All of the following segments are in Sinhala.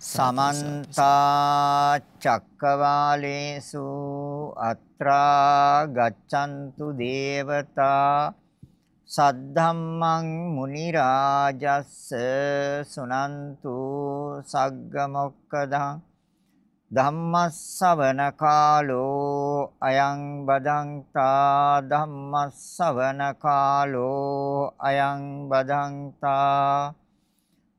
සමන්ත චක්කවාලේසු අත්‍රා ගච්ඡන්තු දේවතා සද්ධම්මං මුනි රාජස්ස සුනන්තු සග්ග මොක්කදං ධම්මස්සවන කාලෝ අයං බදන්තා ධම්මස්සවන කාලෝ අයං බදන්තා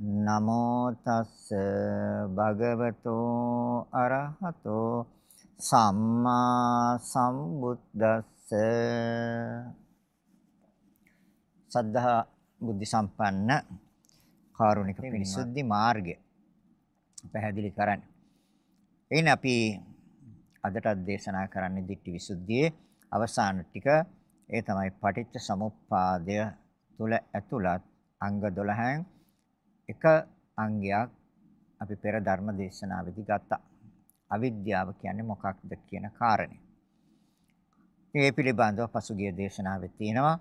නමෝ තස්ස භගවතෝ අරහතෝ සම්මා සම්බුද්දස්ස. සද්ධා බුද්ධ සම්පන්න කාරුණික විසුද්ධි මාර්ගය පැහැදිලි කරන්න. එයින් අපි අදටත් දේශනා කරන්නේ දිට්ඨි විසුද්ධියේ අවසාන ටික. ඒ තමයි පටිච්ච සමුප්පාදය තුල ඇතුළත් අංග 12න් එක අංගයක් අපි පෙර ධර්ම දේශනාවේදී ගත්තා. අවිද්‍යාව කියන්නේ මොකක්ද කියන කාරණේ. මේ පිළිබඳව පසුගිය දේශනාවේ තියෙනවා.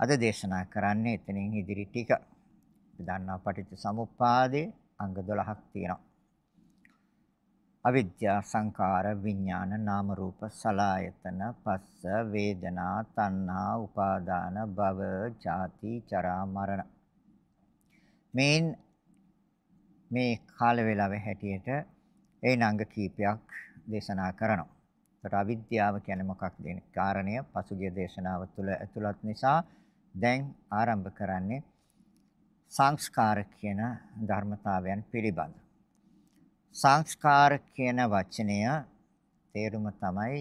අද දේශනා කරන්නේ එතනින් ඉදිරි ටික. අපි දන්නා පටිච්ච සමුප්පාදේ අංග 12ක් තියෙනවා. අවිද්‍යා සංකාර විඥාන නාම රූප සලායතන පස්ස වේදනා තණ්හා උපාදාන භව ජාති ජරා මරණ මේන් මේ කාල වේලාවේ හැටියට ඒ නංග කීපයක් දේශනා කරනවා. ඒකට අවිද්‍යාව කියන්නේ මොකක්ද කියන කාරණය පසුගිය දේශනාව තුළ ඇතුළත් නිසා දැන් ආරම්භ කරන්නේ සංස්කාර කියන ධර්මතාවයන් පිළිබඳ. සංස්කාර කියන වචනය තේරුම තමයි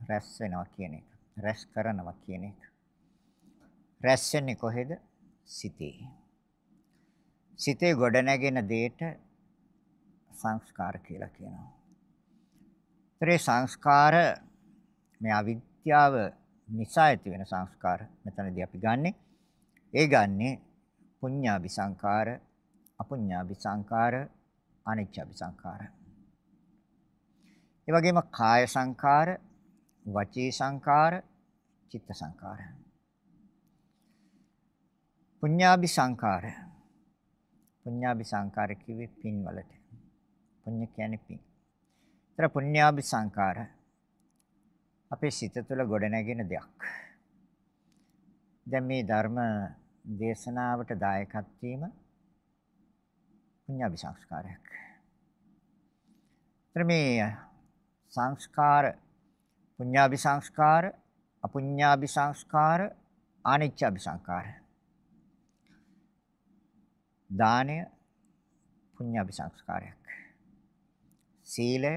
රැස් වෙනවා කියන එක. රැස් කරනවා කියන එක. රැස් වෙන්නේ කොහෙද? සිතේ. සිතේ ගොඩනැගෙන දෙයට සංස්කාර කියලා කියනවා. ඒතරේ සංස්කාර මේ අවිද්‍යාව නිසා ඇති වෙන සංස්කාර මෙතනදී අපි ගන්නෙ. ඒ ගන්නෙ පුඤ්ඤාභි සංකාර, අපුඤ්ඤාභි සංකාර, අනිච්චාභි සංකාර. ඒ වගේම කාය සංකාර, වචී සංකාර, චිත්ත සංකාර. පුඤ්ඤාභි සංකාර පුඤ්ඤාභි සංකාර කිව්වේ පින් වලට. පුඤ්ඤ කියන්නේ පින්. ඒතර පුඤ්ඤාභි සංකාර අපේ සිත තුළ ගොඩනැගෙන දෙයක්. දැන් මේ ධර්ම දේශනාවට දායකත් වීම පුඤ්ඤාභි සංස්කාරයක්. ඒතර මේ සංස්කාර පුඤ්ඤාභි සංස්කාර අපුඤ්ඤාභි සංස්කාර ආනිච්චාභි සංස්කාර දානය පුඤ්ඤාභි සංස්කාරයක්. සීලය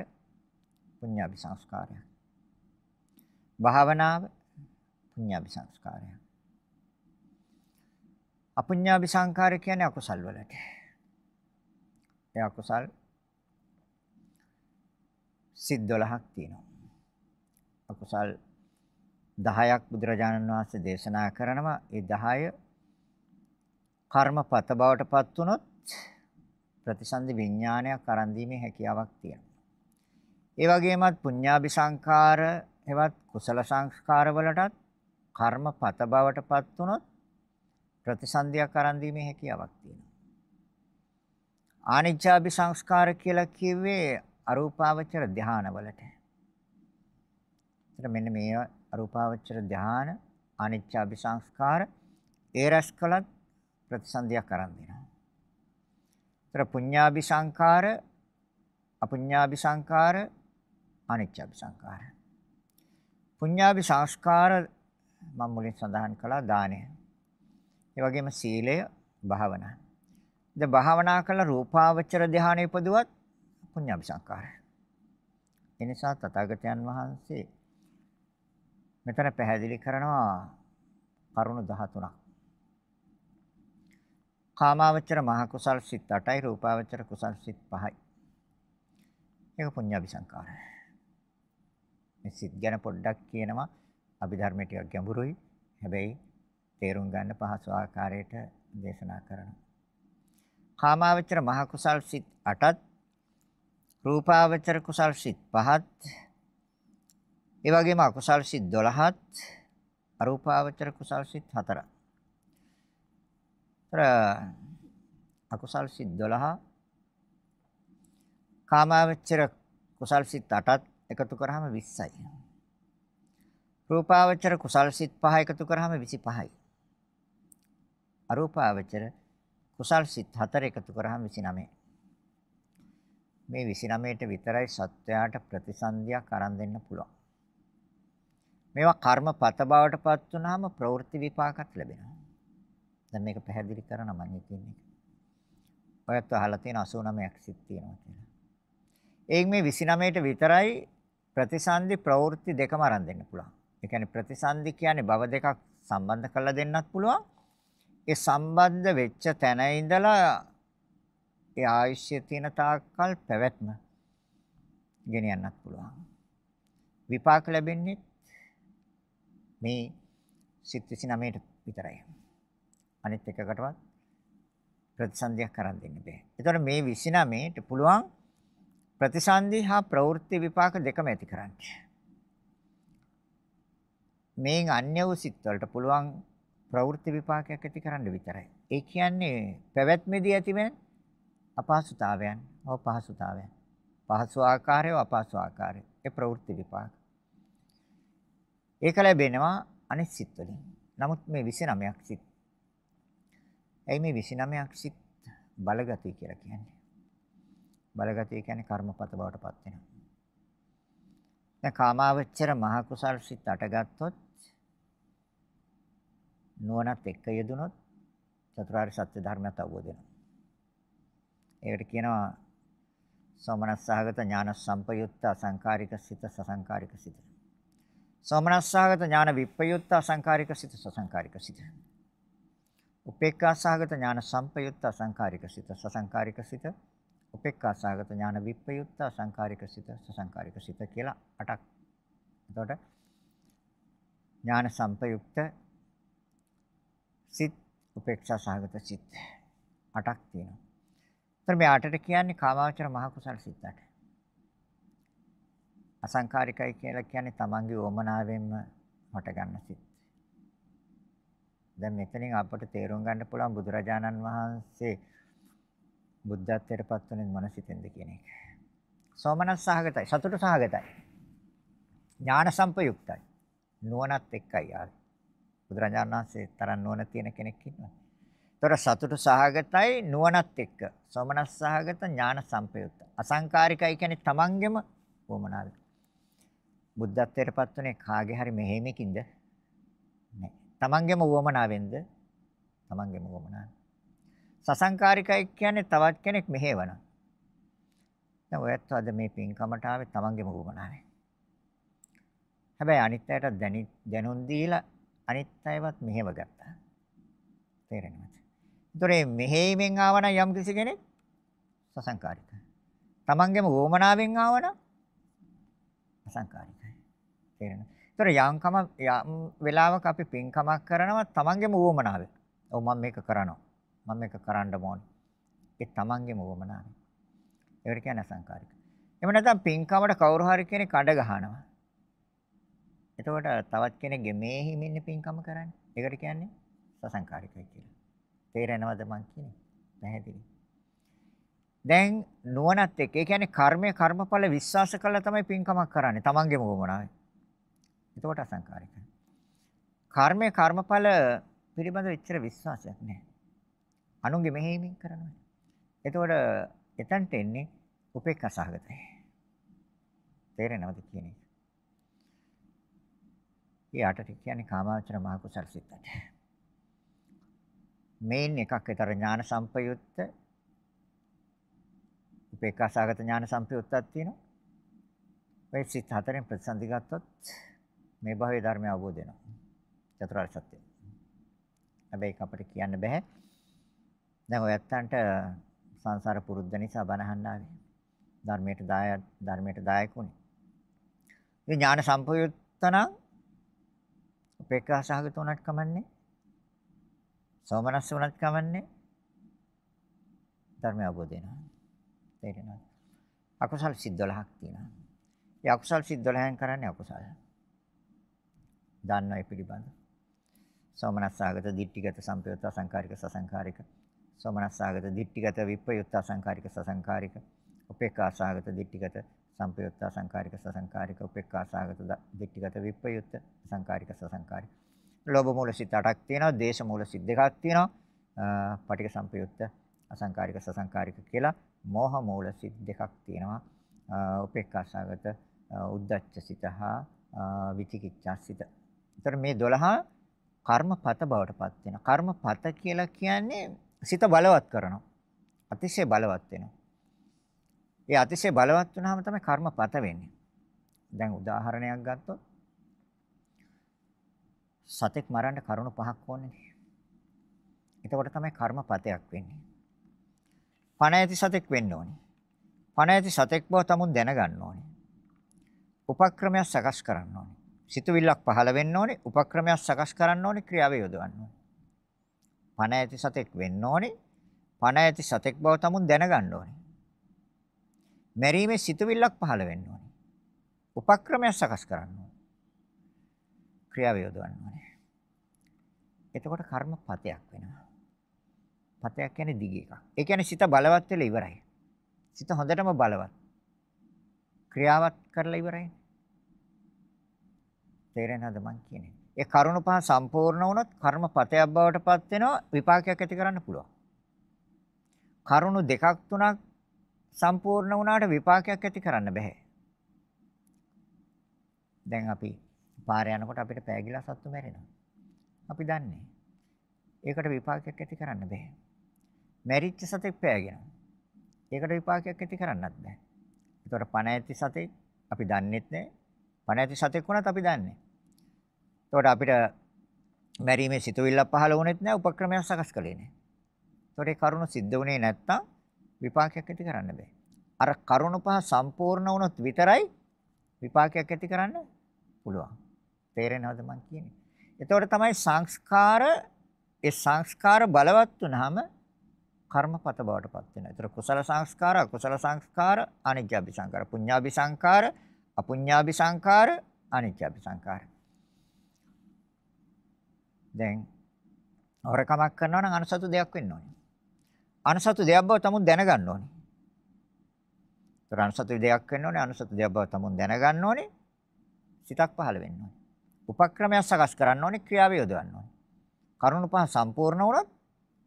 පුඤ්ඤාභි සංස්කාරයක්. භාවනාව පුඤ්ඤාභි සංස්කාරයක්. අපුඤ්ඤාභි සංස්කාර කියන්නේ අකුසල් වලට. ඒ අකුසල් සිත් 12ක් තියෙනවා. අකුසල් 10ක් බුදුරජාණන් වහන්සේ දේශනා කරනවා. ඒ 10 කර්මපත බවට පත් වුනොත් ප්‍රතිසන්දි විඥානයක් අරන් දීමේ හැකියාවක් තියෙනවා. ඒ වගේමත් පුඤ්ඤාභි සංඛාර එවත් කුසල සංස්කාර වලටත් කර්මපත බවට පත් වුනොත් ප්‍රතිසන්දියක් අරන් දීමේ හැකියාවක් තියෙනවා. ආනිච්ඡාභි සංස්කාර කියලා කිව්වේ අරූපාවචර ධානවලට. එතන මෙන්න මේ අරූපාවචර ධාන අනිච්ඡාභි සංස්කාර ඒ රැස් කළත් ප්‍රතිසන්දියක් අරන් දෙනවා. ඒතර පුඤ්ඤාභි සංඛාර, අපුඤ්ඤාභි සංඛාර, අනිච්චාභි සංඛාර. පුඤ්ඤාභි සංස්කාර මම මුලින් සඳහන් කළා දානය. ඒ වගේම සීලය, භාවනා. දැන් භාවනා කළ රූපාවචර ධානය ඉපදුවත් පුඤ්ඤාභි සංඛාර. ඒ නිසා තථාගතයන් වහන්සේ මෙතන පැහැදිලි කරනවා කරුණු 13ක්. කාමාවචර මහ කුසල් සිත් 8යි රූපාවචර කුසල් සිත් 5යි. ඒක පුඤ්ඤාභි සංකාරය. මේ සිත් ගැන පොඩ්ඩක් කියනවා. අභිධර්මයේ ටිකක් ගැඹුරුයි. හැබැයි තේරුම් ගන්න පහසු ආකාරයට දේශනා කරනවා. කාමාවචර මහ කුසල් සිත් 8ත් රූපාවචර කුසල් සිත් 5ත් ඒ වගේම අකුසල් සිත් 12ත් අරූපාවචර කුසල් සිත් 4ක්. තර අකුසල් සිත් 12 කාමාවචර කුසල් සිත් 8ත් එකතු කරාම 20යි. රූපාවචර කුසල් සිත් 5 එකතු කරාම 25යි. අරූපාවචර කුසල් සිත් 4 එකතු කරාම 29යි. මේ 29ට විතරයි සත්වයාට ප්‍රතිසන්දියක් අරන් දෙන්න පුළුවන්. මේවා කර්මපත බවට පත් වුනහම ප්‍රවෘත්ති විපාකත් ලැබෙනවා. දැන් මේක පැහැදිලි කරන මම කියන්නේ. ඔයත් අහලා තියෙන 89ක් සිත් තියෙනවා කියලා. එයින් මේ 29ට විතරයි ප්‍රතිසන්දි ප්‍රවෘත්ති දෙකම අරන් දෙන්න පුළුවන්. ඒ කියන්නේ ප්‍රතිසන්දි කියන්නේ භව දෙකක් සම්බන්ධ කරලා දෙන්නත් පුළුවන්. ඒ සම්බන්ධ වෙච්ච තැන ඉඳලා ඒ ආයුෂ්‍ය තියෙන තාක්කල් පැවැත්ම ගෙනියන්නත් පුළුවන්. විපාක ලැබෙන්නේ මේ සිත් 29ට විතරයි. අනිත් එකකටවත් ප්‍රතිසන්දියක් කරන් දෙන්න බෑ. ඒතකොට මේ 29ට පුළුවන් ප්‍රතිසන්දි හා ප්‍රවෘත්ති විපාක දෙකම ඇති කරන්න. මේන් අන්‍ය වූ සිත් වලට පුළුවන් ප්‍රවෘත්ති විපාකයක් ඇති කරන්න විතරයි. ඒ කියන්නේ පැවැත්මේදී ඇතිවෙන අපහසුතාවයන්, අපහසුතාවයන්. පහසු ආකාරය, අපහසු ආකාරය. ඒ ප්‍රවෘත්ති විපාක. ඒක ලැබෙනවා අනිත් සිත් වලින්. නමුත් මේ 29ක් සිත්. එයි මේ 29ක් සිත් බලගතිය කියලා කියන්නේ. බලගතිය කියන්නේ කර්මපත බවට පත් වෙනවා. දැන් කාමාවචර මහ කුසල් සිත් 8 ගත්තොත් නුවණත් එක්ක යෙදුනොත් චතුරාර්ය සත්‍ය ධර්මයත් අවබෝධ වෙනවා. ඒකට කියනවා සෝමනස්සහගත ඥාන සම්පයුත්ත අසංකාරික සිත සසංකාරික සිත. සෝමනස්සහගත ඥාන විප්පයුත්ත අසංකාරික සිත සසංකාරික සිත. උපේක්ඛාසහගත ඥාන සම්පයුත්ත අසංකාරික සිත සසංකාරික සිත. උපේක්ඛාසහගත ඥාන විප්පයුත්ත අසංකාරික සිත සසංකාරික සිත කියලා අටක්. එතකොට ඥාන සම්පයුක්ත සිත් උපේක්ෂා සහගත සිත් අටක් තියෙනවා. ඒතර මේ අටට කියන්නේ කාමාවචර මහ කුසල සිත් අට. අසංකාරිකයි කියලා කියන්නේ තමන්ගේ ඕමනාවෙන්ම හට ගන්න සිත්. දැන් මෙතනින් අපට තේරුම් ගන්න පුළුවන් බුදුරජාණන් වහන්සේ බුද්ධත්වයට පත් වුණේ මොන සිතෙන්ද කියන එක. සෝමනස් සහගතයි, සතුට සහගතයි. ඥාන සම්පයුක්තයි. නුවණත් එක්කයි ආවේ. බුදුරජාණන් වහන්සේ තරම් නුවණ තියෙන කෙනෙක් ඉන්නවා. ඒතර සතුට සහගතයි නුවණත් එක්ක. සෝමනස් සහගත ඥාන සම්පයුක්ත. අසංකාරිකයි කියන්නේ තමන්ගෙම වමනාව. බුද්ධත්වයට පත් වුණේ කාගේ හරි මෙහෙමකින්ද? නෑ. තමන්ගෙම වමනාවෙන්ද? තමන්ගෙම වමනාව. සසංකාරිකයි කියන්නේ තවත් කෙනෙක් මෙහෙවන. දැන් ඔයත් අද මේ පින්කමට ආවේ තමන්ගෙම වමනාවෙන්. හැබැයි අනිත් අයට දැනුම් දීලා අනිත් අයවත් මෙහෙම ගත්තා. තේරෙනවද? ඒතොර මේ මෙහෙයීමෙන් ආවනම් යම් කිසි කෙනෙක් සසංකාරිකයි. තමන්ගේම වොමනාවෙන් ආවනම් අසංකාරිකයි. තේරෙනවද? ඒතොර යම්කම යම් වෙලාවක අපි පින්කමක් කරනවා තමන්ගේම වොමනාවෙන්. ඔව් මම මේක කරනවා. මම මේක කරන්න ඕනේ. ඒ තමන්ගේම වොමනාවෙන්. ඒකට කියන්නේ අසංකාරික. එහෙම නැත්නම් පින්කමට කවුරු හරි කෙනෙක් අඩ ගහනවා. එතකොට තවත් කෙනෙක්ගේ මේ හිමින්නේ පින්කම කරන්නේ. ඒකට කියන්නේ සසංකාරිකයි කියලා. තේරෙනවද මං කියන්නේ? පැහැදිලි. දැන් නුවණත් එක්ක ඒ කියන්නේ කර්මය කර්මඵල විශ්වාස කළා තමයි පින්කමක් කරන්නේ. තමන්ගේම වමනාවේ. එතකොට අසංකාරිකයි. කර්මය කර්මඵල පිළිබඳව එච්චර විශ්වාසයක් නැහැ. අනුන්ගේ මෙහෙයමින් කරනවා. එතකොට එතනට එන්නේ උපේක්ඛා සහගතයි. තේරෙනවද කියන්නේ? ඒ අටට කියන්නේ කාමාවචර මහ කුසල සිත් අට. මේන් එකක් විතර ඥාන සම්පයුත්ත උපේක්ඛාසගත ඥාන සම්පයුත්තක් තියෙනවා. මේ සිත් හතරෙන් ප්‍රතිසන්දි ගත්තොත් මේ භවයේ ධර්මය අවබෝධ වෙනවා. චතුරාර්ය සත්‍ය. හැබැයි ඒක අපිට කියන්න බෑ. දැන් ඔයත්තන්ට සංසාර පුරුද්ද නිසා බණ අහන්න ආවේ. ධර්මයට දාය ධර්මයට දායකුනේ. ඒ ඥාන සම්පයුත්තනම් උපේක්ඛා සහගත උනත් කමන්නේ. සෝමනස්ස උනත් කමන්නේ. ධර්මය අවබෝධ වෙනවා. තේරෙනවද? අකුසල් සිත් 12ක් තියෙනවා. ඒ අකුසල් සිත් 12න් කරන්නේ අකුසල. දන්නයි පිළිබඳ. සෝමනස්සාගත දිට්ඨිගත සම්පයුත්ත සංකාරික සසංකාරික. සෝමනස්සාගත දිට්ඨිගත විප්පයුත්ත සංකාරික සසංකාරික. උපේක්ඛාසාගත දිට්ඨිගත සම්පයුත්ත සංකාරික සසංකාරික. උපේක්ඛාසාගත දිට්ඨිගත විප්පයුත්ත සංකාරික සසංකාරික. ලෝභ මූල සිත් 8ක් තියෙනවා, දේශ මූල සිත් දෙකක් තියෙනවා. පටික සම්පයුත්ත අසංකාරික සසංකාරික කියලා මෝහ මූල සිත් දෙකක් තියෙනවා. උපේක්ඛාසාගත උද්දච්ච සිත හා විචිකිච්ඡා සිත. ඒතර මේ 12 කර්මපත බවට පත් වෙනවා. කර්මපත කියලා කියන්නේ සිත බලවත් කරනවා. අතිශය බලවත් වෙනවා. ඒ අතිශය බලවත් වුණාම තමයි කර්මපත වෙන්නේ. දැන් උදාහරණයක් ගත්තොත් සතෙක් මරන්න කරුණු පහක් ඕනේ. එතකොට තමයි කර්මපතයක් වෙන්නේ. පණ ඇති සතෙක් වෙන්න ඕනේ. පණ ඇති සතෙක් බව තමුන් දැනගන්න ඕනේ. උපක්‍රමයක් සකස් කරන්න ඕනේ. සිතුවිල්ලක් පහළ වෙන්න ඕනේ. උපක්‍රමයක් සකස් කරන්න ඕනේ. ක්‍රියාව යොදවන්න ඕනේ. පණ ඇති සතෙක් වෙන්න ඕනේ. පණ ඇති සතෙක් බව තමුන් දැනගන්න ඕනේ. මැරීමේ සිතුවිල්ලක් පහළ වෙන්න ඕනේ. උපක්‍රමයක් සකස් කරන්න ඕනේ. ක්‍රියාව යොදවන්න ඕනේ. එතකොට කර්ම පතයක් වෙනවා. පතයක් කියන්නේ දිග එකක්. ඒ කියන්නේ සිත බලවත් වෙලා ඉවරයි. සිත හොඳටම බලවත්. ක්‍රියාවත් කරලා ඉවරයි. තේරෙනවද මං කියන්නේ? ඒ කරුණ පහ සම්පූර්ණ වුණොත් කර්මපතයක් බවට පත් වෙනවා විපාකයක් ඇති කරන්න පුළුවන්. කරුණු දෙකක් තුනක් සම්පූර්ණ වුණාට විපාකයක් ඇති කරන්න බෑ. දැන් අපි පාරේ යනකොට අපිට පෑගිලා සත්තු මැරෙනවා. අපි දන්නේ. ඒකට විපාකයක් ඇති කරන්න බෑ. මැරිච්ච සතෙක් පෑගෙනවා. ඒකට විපාකයක් ඇති කරන්නත් බෑ. ඒතකොට පණ ඇති සතෙක් අපි දන්නෙත් නෑ. පණ ඇති සතෙක් වුණත් අපි දන්නේ. ඒතකොට අපිට මැරීමේ සිතුවිල්ලක් පහළ වුණෙත් නෑ උපක්‍රමයක් සකස් කළේ නෑ. ඒතකොට ඒ කරුණ සිද්ධ වුණේ නැත්තම් විපාකයක් ඇති කරන්න බෑ. අර කරුණ පහ සම්පූර්ණ වුණොත් විතරයි විපාකයක් ඇති කරන්න පුළුවන්. තේරෙනවද මං කියන්නේ? එතකොට තමයි සංස්කාර ඒ සංස්කාර බලවත් වුනහම කර්මපත බවට පත් වෙනවා. ඒතර කුසල සංස්කාර, අකුසල සංස්කාර, අනිත්‍යබි සංකාර, පුඤ්ඤාබි සංකාර, අපුඤ්ඤාබි සංකාර, අනිත්‍යබි සංකාර. දැන් හොරකමක් කරනවා නම් අනසතු දෙයක් වෙන්න ඕනේ. අනසතු දෙයක් බව තමුන් දැනගන්න ඕනේ. ඒතර අනසතු දෙයක් වෙන්න ඕනේ, අනසතු දෙයක් බව තමුන් දැනගන්න ඕනේ. සිතක් පහළ වෙන්න ඕනේ. උපක්‍රමයක් සකස් කරන්න ඕනේ, ක්‍රියාව යොදවන්න ඕනේ. කරුණු පහ සම්පූර්ණ වුණොත්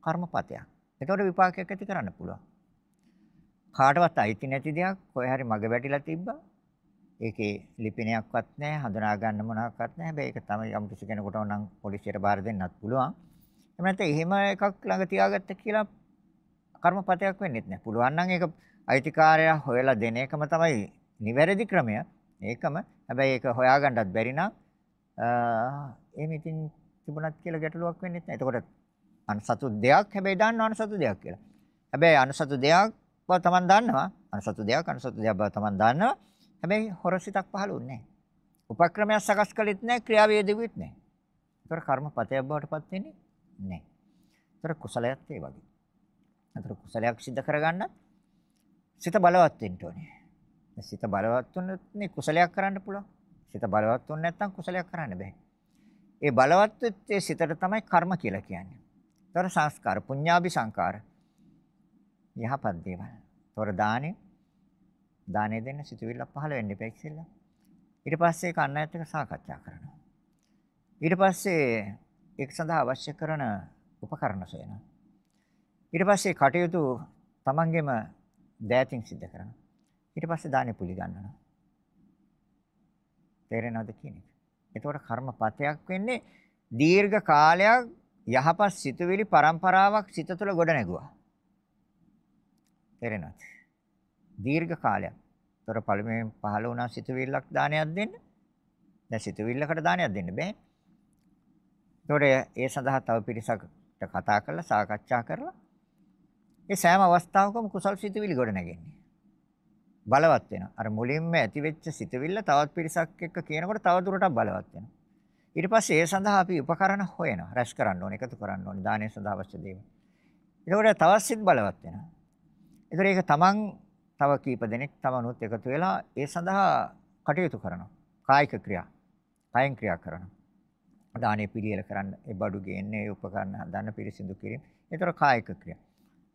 කර්මපතයක්. එතකොට විපාකයක් ඇති කරන්න පුළුවන්. කාටවත් අයිති නැති දෙයක් කොහේ හරි මග වැටිලා තිබ්බා. ඒකේ ලිපිනයක්වත් නැහැ, හඳුනා ගන්න මොනවාක්වත් නැහැ. හැබැයි ඒක තමයි යම් කිසි කෙනෙකුට නම් පොලිසියට බාර දෙන්නත් පුළුවන්. එහෙම නැත්නම් එහෙම එකක් ළඟ තියාගත්ත කියලා කර්මපතයක් වෙන්නේ නැහැ. පුළුවන් නම් ඒක අයිතිකාරයා හොයලා දෙන එකම තමයි නිවැරදි ක්‍රමය. ඒකම හැබැයි ඒක හොයාගන්නත් බැරි නම් එහෙම ඉතින් තිබුණත් කියලා ගැටලුවක් වෙන්නේ නැහැ. එතකොට අනසතු දෙයක් හැබැයි දන්නවා අනසතු දෙයක් කියලා. හැබැයි අනසතු දෙයක් බව තමන් දන්නවා. අනසතු දෙයක් අනසතු දෙයක් බව තමන් දන්නවා. හැබැයි හොරසිතක් පහළුන්නේ නැහැ. උපක්‍රමයක් සකස් කළෙත් නැහැ, ක්‍රියාවේ දෙවිත් නැහැ. ඒතර කර්මපතයක් බවට පත් වෙන්නේ නැහැ. ඒතර කුසලයක් ඒ වගේ. ඒතර කුසලයක් සිද්ධ කරගන්න සිත බලවත් වෙන්න ඕනේ. සිත බලවත් වුණොත් නේ කුසලයක් කරන්න පුළුවන්. සිත බලවත් වුණ නැත්නම් කුසලයක් කරන්න බෑ. ඒ බලවත් වෙච්ච සිතට තමයි කර්ම කියලා කියන්නේ. තොර සංස්කාර පුඤ්ඤාභි සංකාර යහපත් දේවල්. තොර දානේ දානේ දෙන්න සිතුවිල්ල පහළ වෙන්න එපා ඉස්සෙල්ලා. ඊට පස්සේ ඒක අන්නයත් එක්ක සාකච්ඡා කරනවා. ඊට පස්සේ ඒක සඳහා අවශ්‍ය කරන උපකරණ සොයනවා. ඊට පස්සේ කටයුතු තමන්ගෙම දෑතින් සිද්ධ කරනවා. ඊට පස්සේ දානේ පුලි ගන්නවා. තේරෙනවද කියන්නේ? එතකොට කර්මපතයක් වෙන්නේ දීර්ඝ කාලයක් යහපත් සිතුවිලි පරම්පරාවක් සිත තුළ ගොඩ නැගුවා. තේරෙනවද? දීර්ඝ කාලයක්. ତොර පළමුවෙන් පහළ වුණා සිතුවිල්ලක් දානයක් දෙන්න. දැන් සිතුවිල්ලකට දානයක් දෙන්න බෑ. ඒතකොට ඒ සඳහා තව පිරිසකට කතා කරලා සාකච්ඡා කරලා ඒ සෑම අවස්ථාවකම කුසල් සිතුවිලි ගොඩ නැගෙන්නේ. බලවත් වෙනවා. අර මුලින්ම ඇති වෙච්ච සිතවිල්ල තවත් පිරිසක් එක්ක කියනකොට තව දුරටත් බලවත් වෙනවා. ඊට පස්සේ ඒ සඳහා අපි උපකරණ හොයනවා. රැස් කරන්න ඕනේ, එකතු කරන්න ඕනේ, දානය සඳහා අවශ්‍ය දේවල්. ඒකෝට තවත් සිත් බලවත් වෙනවා. ඒතර ඒක තමන් තව කීප දෙනෙක් තමනුත් එකතු වෙලා ඒ සඳහා කටයුතු කරනවා. කායික ක්‍රියා. කායෙන් ක්‍රියා කරනවා. දානේ පිළියෙල කරන්න, ඒ බඩු ගේන්නේ, උපකරණ හදන්න, පිරිසිදු කිරීම. ඒතර කායික ක්‍රියා.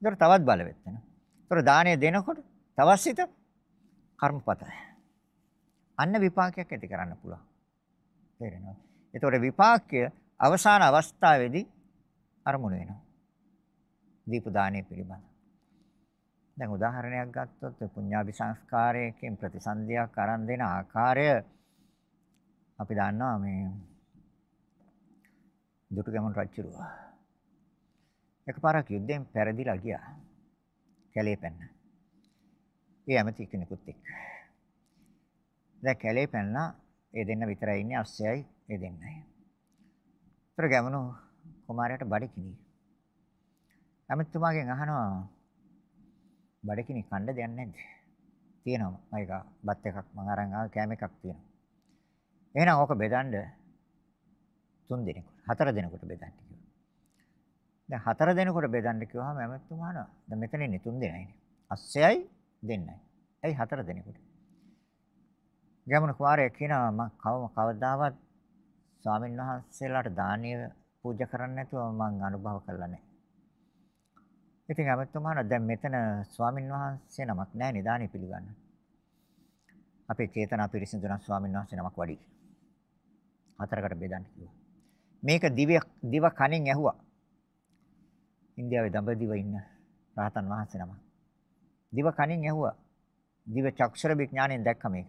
ඒතර තවත් බලවත් වෙනවා. ඒතර දානේ දෙනකොට තවත් සිත කර්මපත. අන්න විපාකයක් ඇති කරන්න පුළුවන්. තේරෙනවද? ඒතකොට විපාකය අවසාන අවස්ථාවේදී අරමුණු වෙනවා. දීප දානයේ පිළිබඳ. දැන් උදාහරණයක් ගත්තොත් පුඤ්ඤාභි සංස්කාරයකින් ප්‍රතිසන්දියක් අරන් දෙන ආකාරය අපි දන්නවා මේ දුටුගැමුණු රජුරුව. එකපාරක් යුද්ධයෙන් පෙරදිලා ගියා. කැලේ පැන්න. ඒ ඇමති කෙනෙකුත් එක්ක. දැන් කැලේ පැනලා ඒ දෙන්න විතරයි ඉන්නේ අස්සයයි ඒ දෙන්නයි. ඒතර ගැමුණු කුමාරයාට බඩකිනි. ඇමතිතුමාගෙන් අහනවා බඩකිනි කණ්ඩ දෙයක් නැද්ද? තියෙනවා. මයික බත් එකක් මම අරන් ආව කෑම එකක් තියෙනවා. එහෙනම් ඕක බෙදන්න තුන් දිනකට හතර දිනකට බෙදන්න කිව්වා. දැන් හතර දිනකට බෙදන්න කිව්වහම ඇමතිතුමා අහනවා. දැන් මෙතන ඉන්නේ තුන් දෙනයිනේ. අස්සයයි දෙන්නයි. ඇයි හතර දිනකට? ගැමුණු කුමාරයා කියනවා මම කවම කවදාවත් ස්වාමීන් වහන්සේලාට දානීය පූජා කරන්න නැතුව මම අනුභව කරලා නැහැ. ඉතින් අමතුමාන දැන් මෙතන ස්වාමින් වහන්සේ නමක් නැහැ නිදානේ පිළිගන්න. අපේ චේතනා පිරිසිදුන ස්වාමින් වහන්සේ නමක් වඩි. හතරකට බෙදන්න කිව්වා. මේක දිව දිව කණින් ඇහුවා. ඉන්දියාවේ දඹදිව ඉන්න රහතන් වහන්සේ නමක්. දිව කණින් ඇහුවා. දිව චක්ෂර විඥාණයෙන් දැක්ක මේක.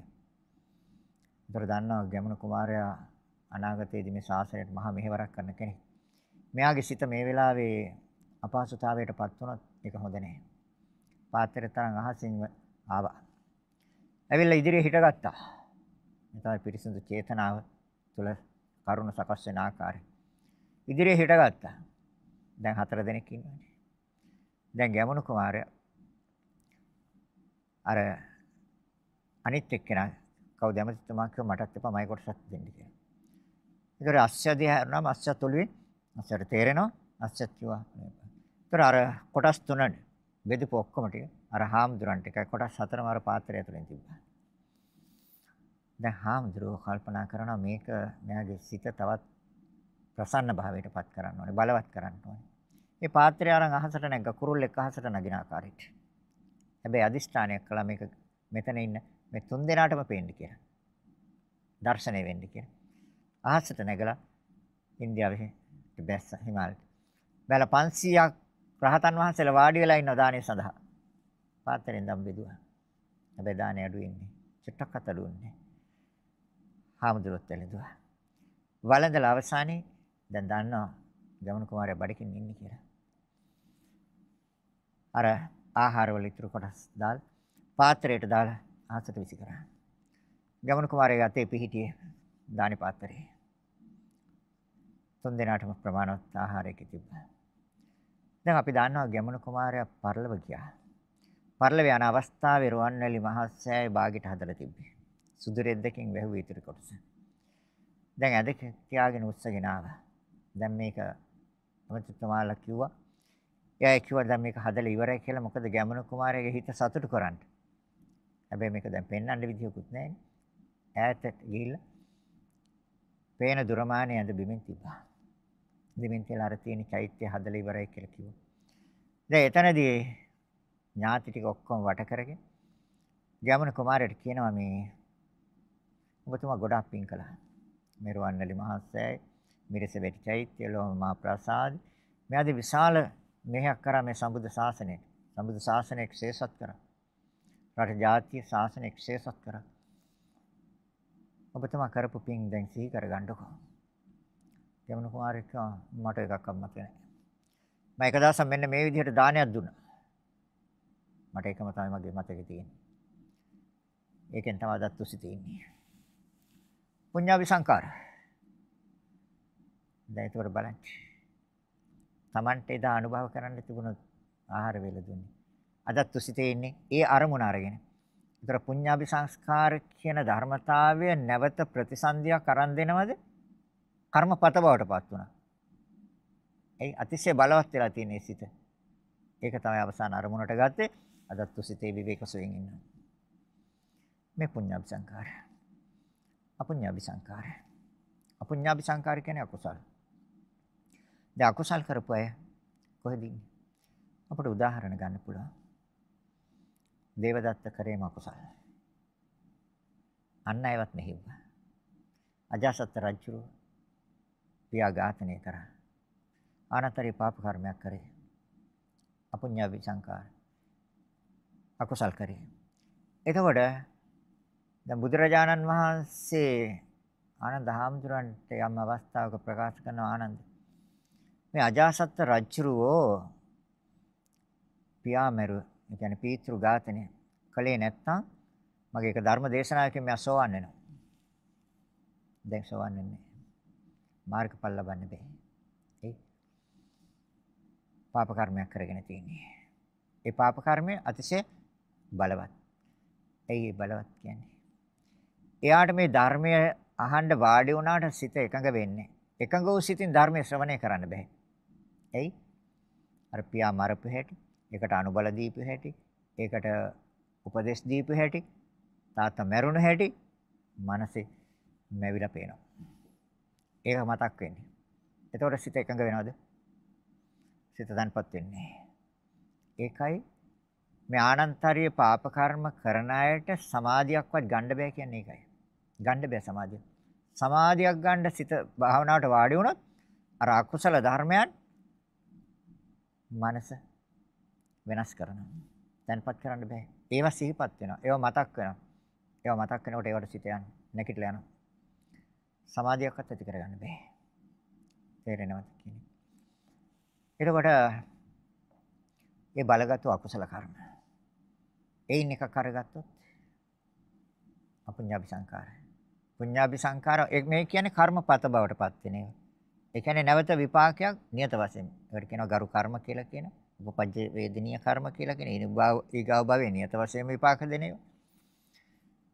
ඒතර දන්නවා ගැමුණු කුමාරයා අනාගතයේදී මේ ශාසනයට මහා මෙහෙවරක් කරන කෙනෙක්. මෙයාගේ සිත මේ වෙලාවේ අපහසුතාවයටපත් වුණොත් ඒක හොඳ නැහැ. පාත්‍රය තරම් අහසින් ආවා. ඇවිල්ලා ඉදිරියේ හිටගත්තා. මේ තමයි පිරිසිදු චේතනාව තුළ කරුණ සකස් වෙන ආකාරය. ඉදිරියේ හිටගත්තා. දැන් හතර දෙනෙක් ඉන්නවානේ. දැන් ගැමුණු කුමාරයා අර අනිත් එක්කෙනා කවුද ඇමතිතුමා කිව්ව මටත් එපා මයි කොටසක් දෙන්න කියලා. ඒතර අස්සය දිහා හරනම අස්සය තොලුවේ අස්සයට තේරෙනවා අස්සත් කිව්වා. ඒතර අර කොටස් තුනනේ බෙදපු ඔක්කොම ටික අර හාමුදුරන් ටිකයි කොටස් හතරම අර පාත්‍රය ඇතුලෙන් තිබ්බා. දැන් හාමුදුරුවෝ කල්පනා කරනවා මේක මෙයාගේ සිත තවත් ප්‍රසන්න භාවයට පත් කරන්න ඕනේ බලවත් කරන්න ඕනේ. මේ පාත්‍රය අරන් අහසට නැග්ග කුරුල්ලෙක් අහසට නගින ආකාරයට. හැබැයි අදිෂ්ඨානයක් කළා මේක මෙතන ඉන්න මේ තුන් දෙනාටම පේන්න කියලා. දර්ශනය වෙන්න කියලා. අහසට නැගලා ඉන්දියාවේ බැස්ස හිමාලයට. බැල 500ක් රහතන් වහන්සේලා වාඩි වෙලා ඉන්න දානය සඳහා. පාත්‍රයෙන් දම් බෙදුවා. හැබැයි දානය අඩු වෙන්නේ. චුට්ටක් අතඩු වෙන්නේ. හාමුදුරුවොත් එළදුවා. වළඳලා අවසානයේ දැන් දන්නවා ගමන කුමාරයා බඩකින් ඉන්නේ කියලා. අර ආහාරවල ඉතුරු කොටස් දාලා පාත්‍රයට දාලා ආසට විසි කරා. ගමන කුමාරයාගේ අතේ පිහිටියේ දානි පාත්‍රය. තුන් දෙනාටම ප්‍රමාණවත් ආහාරයක තිබ්බා. දැන් අපි දන්නවා ගැමුණු කුමාරයා පරලව ගියා. පරලව යන අවස්ථාවේ රුවන්වැලි මහසෑය බාගෙට හදලා තිබ්බේ. සුදු රෙද්දකින් වැහුවේ ඉතුරු කොටස. දැන් ඇද තියාගෙන උස්සගෙන ආවා. දැන් මේක අමතුමාලා කිව්වා. එයා කිව්වා දැන් මේක හදලා ඉවරයි කියලා. මොකද ගැමුණු කුමාරයාගේ හිත සතුටු කරන්න. හැබැයි මේක දැන් පෙන්වන්න විදියකුත් නැහැ. ඈතට ගිහිල්ලා පේන දුරමානය ඇඳ බිමින් තිබ්බා. දෙමින් කියලා අර තියෙන චෛත්‍ය හදලා ඉවරයි කියලා කිව්වා. දැන් එතනදී ඥාති ටික ඔක්කොම වට කරගෙන ගැමුණු කුමාරයාට කියනවා මේ ඔබතුමා ගොඩාක් පින් කළා. මේ රුවන්වැලි මහසෑය, මිරිසවැටි චෛත්‍ය, ලෝමා ප්‍රසාද මේ ආදී විශාල මෙහෙයක් කරා මේ සම්බුද්ධ ශාසනයට. සම්බුද්ධ ශාසනය ක්ෂේසත් කරා. රට ජාතිය ශාසනය ක්ෂේසත් කරා. ඔබතුමා කරපු පින් දැන් සිහි කරගන්නකෝ. යමුණු කුමාරයෙක් මට එකක් අම්මත නැහැ. මම එක දවසක් මෙන්න මේ විදිහට දානයක් දුන්නා. මට එකම තමයි මගේ මතකේ තියෙන්නේ. ඒකෙන් තමයි දත්තුසි තියෙන්නේ. පුඤ්ඤාවි සංකාර. දැන් ඒතකොට බලන්න. Tamante එදා අනුභව කරන්න තිබුණු ආහාර වේල දුන්නේ. අදත් තුසිතේ ඉන්නේ ඒ අරමුණ අරගෙන. ඒතර පුඤ්ඤාභි සංස්කාර කියන ධර්මතාවය නැවත ප්‍රතිසන්දියක් අරන් දෙනවද? කර්මපත බවට පත් වුණා. ඒ අතිශය බලවත් වෙලා තියෙන සිත. ඒක තමයි අවසාන අරමුණට ගත්තේ. අදත්තු සිතේ විවේක සුවයෙන් ඉන්නවා. මේ පුඤ්ඤාභි සංකාරය. අපුඤ්ඤාභි සංකාරය. අපුඤ්ඤාභි සංකාරය කියන්නේ අකුසල. දැන් අකුසල් කරපු අය කොහෙද ඉන්නේ? අපිට උදාහරණ ගන්න පුළුවන්. දේවදත්ත කරේම අකුසල. අන්න අයවත් මෙහෙව්වා. අජාසත් රජුව පියා ඝාතනය කරා. ආනතරී පාප කර්මයක් කරේ. අපුඤ්ඤාභි සංකාර. අකුසල් කරේ. එතකොට දැන් බුදුරජාණන් වහන්සේ ආනන්ද හාමුදුරන්ට යම් අවස්ථාවක ප්‍රකාශ කරන ආනන්ද මේ අජාසත් රජුරෝ පියා මෙරු ඒ කියන්නේ පීතෘ ඝාතනය කළේ නැත්නම් මගේ එක ධර්ම දේශනාවකින් මම සෝවන් වෙනවා. දැන් සෝවන් වෙන්නේ. මාර්ගඵල ලබන්න බෑ. ඒ පාප කර්මයක් කරගෙන තියෙන්නේ. ඒ පාප කර්මය අතිශය බලවත්. ඇයි බලවත් කියන්නේ? එයාට මේ ධර්මය අහන්න වාඩි වුණාට සිත එකඟ වෙන්නේ. එකඟ වූ සිතින් ධර්මය ශ්‍රවණය කරන්න බෑ. ඇයි? අර පියා මරපු හැටි, ඒකට අනුබල දීපු හැටි, ඒකට උපදේශ දීපු හැටි, තාත්තා මැරුණු හැටි මනසේ මැවිලා පේනවා. ඒක මතක් වෙන්නේ. එතකොට සිත එකඟ වෙනවද? සිත තන්පත් වෙන්නේ. ඒකයි මේ ආනන්තරීය පාප කර්ම කරන අයට සමාධියක්වත් ගන්න බෑ කියන්නේ ඒකයි. ගන්න බෑ සමාධිය. සමාධියක් ගන්න සිත භාවනාවට වාඩි වුණොත් අර අකුසල ධර්මයන් මනස වෙනස් කරනවා. තැන්පත් කරන්න බෑ. ඒවා සිහිපත් වෙනවා. ඒවා මතක් වෙනවා. ඒවා මතක් වෙනකොට ඒවට සිත යනවා. නැගිටලා යනවා. සමාධියක්වත් ඇති කරගන්න බෑ. තේරෙනවද කියන්නේ? එතකොට ඒ බලගත් අකුසල කර්ම. එයින් එකක් අරගත්තොත් අපුඤ්ඤාභි සංකාරය. පුඤ්ඤාභි සංකාර මේ කියන්නේ කර්මපත බවට පත් වෙන ඒවා. ඒ කියන්නේ නැවත විපාකයක් නියත වශයෙන්. ඒකට කියනවා ගරු කර්ම කියලා කියනවා. උපපජ්ජ වේදනීය කර්ම කියලා කියන ඊගාව භවයේ නියත වශයෙන් විපාක දෙන ඒවා.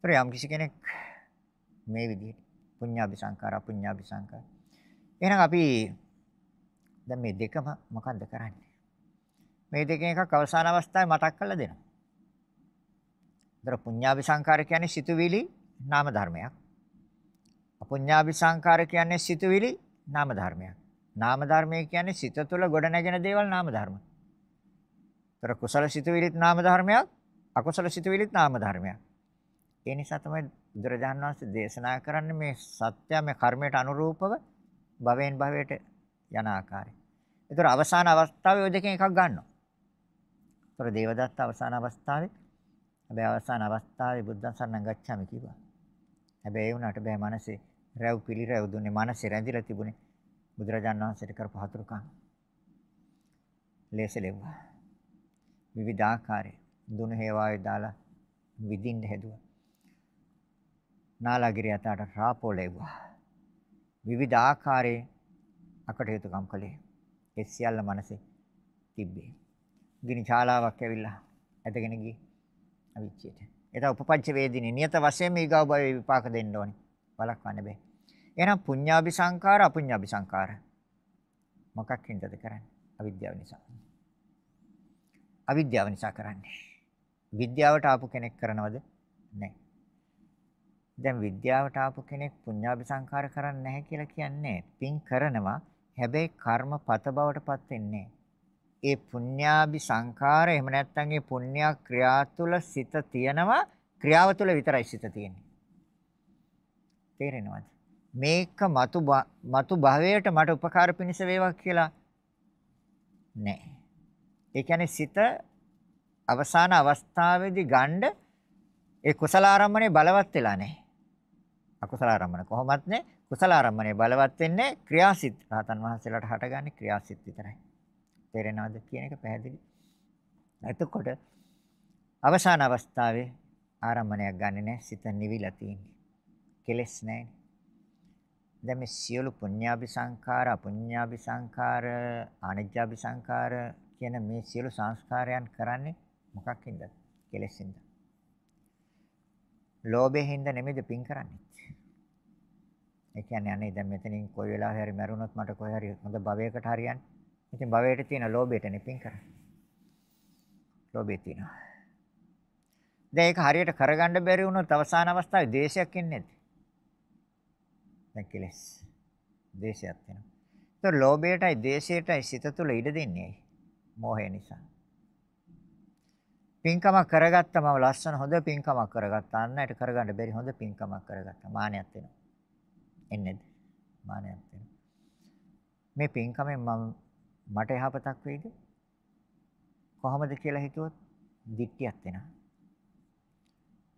ඒතර යම් කිසි කෙනෙක් මේ විදිහට පුඤ්ඤාභි සංකාර අපුඤ්ඤාභි සංකාර. එහෙනම් අපි දැන් මේ දෙකම මොකද්ද කරන්නේ? මේ දෙකෙන් එකක් අවසාන අවස්ථාවේ මතක් කරලා දෙනවා. ඒතර පුඤ්ඤාභි සංකාර කියන්නේ සිතුවිලි නාම ධර්මයක්. අපුඤ්ඤාභි සංකාර කියන්නේ සිතුවිලි නාම ධර්මයක්. නාම ධර්මය කියන්නේ සිත තුළ ගොඩ නැගෙන දේවල් නාම ධර්ම. ඒතර කුසල සිතුවිලිත් නාම ධර්මයක්, අකුසල සිතුවිලිත් නාම ධර්මයක්. ඒ නිසා තමයි බුදුරජාණන් වහන්සේ දේශනා කරන්නේ මේ සත්‍ය මේ කර්මයට අනුරූපව භවෙන් භවයට යන ආකාරය. ඒතර අවසාන අවස්ථාවේ ওই දෙකෙන් එකක් ගන්නවා. ඒතර දේවදත්ත අවසාන අවස්ථාවේ හැබැයි අවසාන අවස්ථාවේ බුද්ධ සරණ ගච්ඡාමි කිව්වා. හැබැයි ඒ වුණාට බෑ මනසේ රැව් පිළිරැව් දුන්නේ මනසේ රැඳිලා තිබුණේ බුදුරජාණන් වහන්සේට කරපු හතුරුකම්. ලේසලෙව්වා. විවිධාකාරයේ දුන හේවාවේ දාලා විදින්න හැදුවා. නාලාගිරිය අතට රාපෝලෙව්වා. විවිධ ආකාරයේ අකටයුතුකම් කළේ. ඒ සියල්ල මනසේ තිබ්බේ. ගිනි ශාලාවක් ඇවිල්ලා ඇදගෙන ගියේ අවිච්චයට. ඒක උපපංච වේදිනේ නියත වශයෙන්ම ඊගව භවයේ විපාක දෙන්න ඕනේ. වළක්වන්න බෑ. එහෙනම් පුඤ්ඤාභි සංකාර අපුඤ්ඤාභි සංකාර මොකක් හින්දාද කරන්නේ? අවිද්‍යාව නිසා. අවිද්‍යාව නිසා කරන්නේ. විද්‍යාවට ආපු කෙනෙක් කරනවද? නැහැ. දැන් විද්‍යාවට ආපු කෙනෙක් පුඤ්ඤාභි සංකාර කරන්නේ නැහැ කියලා කියන්නේ පින් කරනවා හැබැයි කර්මපත බවට පත් වෙන්නේ ඒ පුඤ්ඤාභි සංකාර එහෙම නැත්නම් ඒ පුණ්‍ය ක්‍රියා තුළ සිත තියනවා ක්‍රියාව තුළ විතරයි සිත තියෙන්නේ තේරෙනවද මේක మతు మతు භවයට මට උපකාර පිණිස වේවා කියලා නෑ ඒ කියන්නේ සිත අවසාන අවස්ථාවේදී ගන්න ඒ කුසල ආරම්මණය බලවත් වෙලා නැහැ අකුසල ආරම්මන කොහොමත් නේ කුසල ආරම්මණය බලවත් වෙන්නේ ක්‍රියාසිත රහතන් වහන්සේලාට හටගන්නේ ක්‍රියාසිත විතරයි. තේරෙනවද කියන එක පැහැදිලි. එතකොට අවසාන අවස්ථාවේ ආරම්මණයක් ගන්නෙ නැහැ සිත නිවිලා තියෙන්නේ. කෙලස් නැහැ. දැන් මේ සියලු පුඤ්ඤාභි සංඛාර අපුඤ්ඤාභි සංඛාර අනිජ්ජාභි සංඛාර කියන මේ සියලු සංස්කාරයන් කරන්නේ මොකක්ින්ද? කෙලෙසින්ද. ලෝභයෙන් හින්දා නෙමෙයිද පින් කරන්නේ. ඒ කියන්නේ අනේ දැන් මෙතනින් කොයි වෙලාවෙ හරි මැරුණොත් මට කොහේ හරි හොඳ භවයකට හරියන්නේ. ඉතින් භවයට තියෙන ලෝභයටනේ පින් කරන්නේ. ලෝභය තියෙනවා. දැන් ඒක හරියට කරගන්න බැරි වුණොත් අවසාන අවස්ථාවේ දේශයක් එන්නේ නැද්ද? දැන් කෙලස්. දේශයක් වෙනවා. ඒතර ලෝභයටයි දේශයටයි සිත තුළ ඉඩ දෙන්නේ ඇයි? මෝහය නිසා. පින්කමක් කරගත්තම ලස්සන හොඳ පින්කමක් කරගත්තා. අන්නයට කරගන්න බැරි හොඳ පින්කමක් කරගත්තා. මානයක් වෙනවා. එන්නේද? මානයක් වෙනවා. මේ පින්කමෙන් මම මට යහපතක් වෙයිද? කොහොමද කියලා හිතුවොත් දික්තියක් වෙනවා.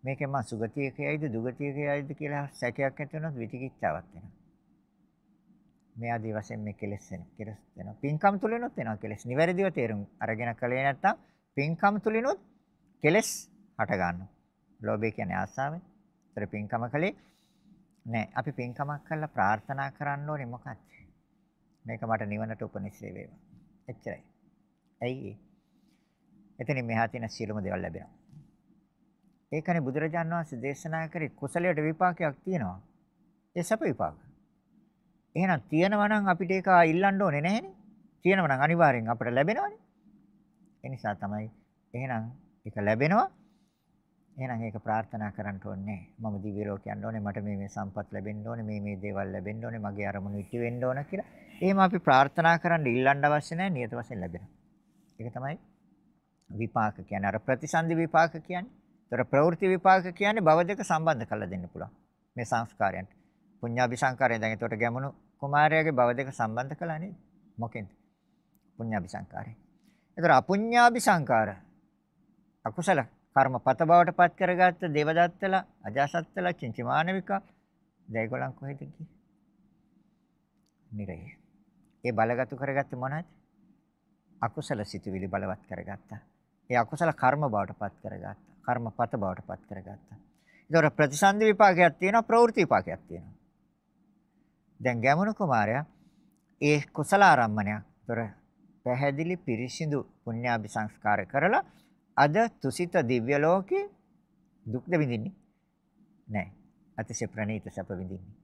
මේකෙන් මම සුගතියක යයිද දුගතියක යයිද කියලා සැකයක් ඇති වෙනොත් විචිකිච්ඡාවක් වෙනවා. මේ ආදී වශයෙන් මේ කෙලෙස් වෙන කෙලෙස් වෙනවා. පින්කම් තුලිනුත් වෙනවා කෙලෙස්. නිවැරදිව තේරුම් අරගෙන කලේ නැත්තම් පින්කම් තුලිනුත් කෙලෙස් හට ගන්නවා. ලෝභය කියන්නේ ආසාවෙන්. ඒතර පින්කම කලේ නෑ. අපි පින්කමක් කරලා ප්‍රාර්ථනා කරන්න ඕනේ මොකක්ද? මේක මට නිවනට උපනිශ්‍රේ වේවා. එච්චරයි. ඇයි එතනින් මෙහා තියෙන සියලුම දේවල් ලැබෙනවා. ඒකනේ බුදුරජාණන් වහන්සේ දේශනා කරේ කුසලයට විපාකයක් තියෙනවා. ඒ සැප විපාක. එහෙනම් තියෙනවා නම් අපිට ඒක ඉල්ලන්න ඕනේ නැහැනේ. තියෙනවා නම් අනිවාර්යෙන් අපිට ලැබෙනවනේ. ඒ නිසා තමයි එහෙනම් ඒක ලැබෙනවා. එහෙනම් ඒක ප්‍රාර්ථනා කරන්න ඕනේ. මම දිව්‍ය ලෝකයට යන්න ඕනේ. මට මේ මේ සම්පත් ලැබෙන්න ඕනේ. මේ මේ දේවල් ලැබෙන්න ඕනේ. මගේ අරමුණු ඉටි වෙන්න ඕන කියලා. එහෙම අපි ප්‍රාර්ථනා කරන්න ඉල්ලන්න අවශ්‍ය නැහැ. නියත වශයෙන් ලැබෙනවා. ඒක තමයි විපාක කියන්නේ. අර ප්‍රතිසන්දි විපාක කියන්නේ. ඒතර ප්‍රවෘත්ති විපාක කියන්නේ භව දෙක සම්බන්ධ කරලා දෙන්න පුළුවන්. මේ සංස්කාරයන්ට. පුඤ්ඤාභි සංකාරයෙන් දැන් ඒතකොට ගැමුණු කුමාරයාගේ භව දෙක සම්බන්ධ කළා නේද? මොකෙන්ද? පුඤ්ඤාභි සංකාරයෙන්. ඒතර අපුඤ්ඤාභි සංකාර අකුසල කර්මපත බවට පත් කරගත්ත දේවදත්තලා අජාසත්තලා චින්චමානවික දෙයගොල්ලන් කොහෙද ගියේ? නිරේ. ඒ බලගතු කරගත්තේ මොනවද? අකුසල සිතුවිලි බලවත් කරගත්තා. ඒ අකුසල කර්ම බවට පත් කරගත්තා. කර්මපත බවට පත් කරගත්තා. ඒතර ප්‍රතිසන්දි විපාකයක් තියෙනවා ප්‍රවෘත්ති විපාකයක් තියෙනවා. දැන් ගැමුණු කුමාරයා ඒ කුසල ආරම්මණයක්. ඒතර පැහැදිලි පිරිසිදු පුණ්‍යාභි සංස්කාර කරලා අද තුසිත දිව්‍ය ලෝකේ දුක්ද විඳින්නේ නැහැ. අතිශය ප්‍රණීත සැප විඳින්නේ.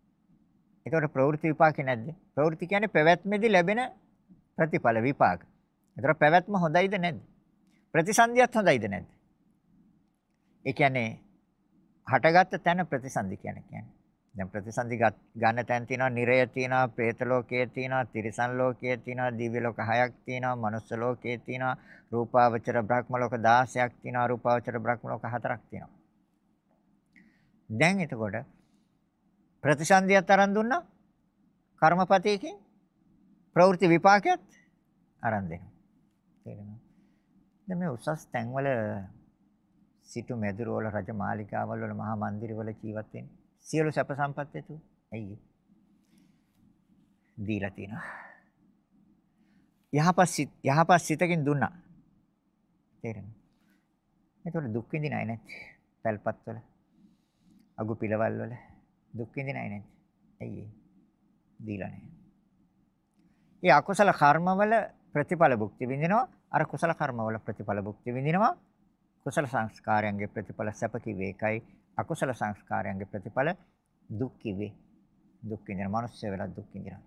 ඒතකොට ප්‍රවෘත්ති විපාකේ නැද්ද? ප්‍රවෘත්ති කියන්නේ පැවැත්මේදී ලැබෙන ප්‍රතිඵල විපාක. ඒතර පැවැත්ම හොඳයිද නැද්ද? ප්‍රතිසන්දියත් හොඳයිද නැද්ද? ඒ කියන්නේ හටගත්ත තැන ප්‍රතිසන්දි කියන්නේ කියන්නේ. දැන් ප්‍රතිසන්දි ගන්න තැන් තියෙනවා, නිරය තියෙනවා, പ്രേත ලෝකයේ තියෙනවා, තිරිසන් ලෝකයේ තියෙනවා, දිව්‍ය ලෝක 6ක් තියෙනවා, මනුස්ස ලෝකයේ තියෙනවා, රූපාවචර බ්‍රහ්ම ලෝක 16ක් තියෙනවා, රූපාවචර බ්‍රහ්ම ලෝක 4ක් තියෙනවා. දැන් එතකොට ප්‍රතිසන්දියත් අරන් දුන්නා කර්මපතේකින් ප්‍රවෘත්ති විපාකයක් අරන් දෙනවා. තේරෙනවද? දැන් මේ උසස් තැන්වල සිටු මැදුරවල රජ මාලිගාවල් වල මහා මන්දිරවල ජීවත් වෙන්නේ. සියලු සැප සම්පත් ඇතු. ඇයි දීලා තිනවා. යහපත් සිත යහපත් සිතකින් දුන්නා. තේරෙනවද? ඒතකොට දුක් විඳින අය නැති. පැල්පත් වල අගු පිළවල් වල දුක් විඳින අය නැති. ඇයි දීලා නැහැ. ඒ අකුසල කර්මවල ප්‍රතිඵල භුක්ති විඳිනවා. අර කුසල කර්මවල ප්‍රතිඵල භුක්ති විඳිනවා. කුසල සංස්කාරයන්ගේ ප්‍රතිඵල සැප කිව්වේ ඒකයි අකුසල සංස්කාරයන්ගේ ප්‍රතිඵල දුක් කිව්වේ දුක් විඳින මිනිස්සු වෙලා දුක් විඳිනවා.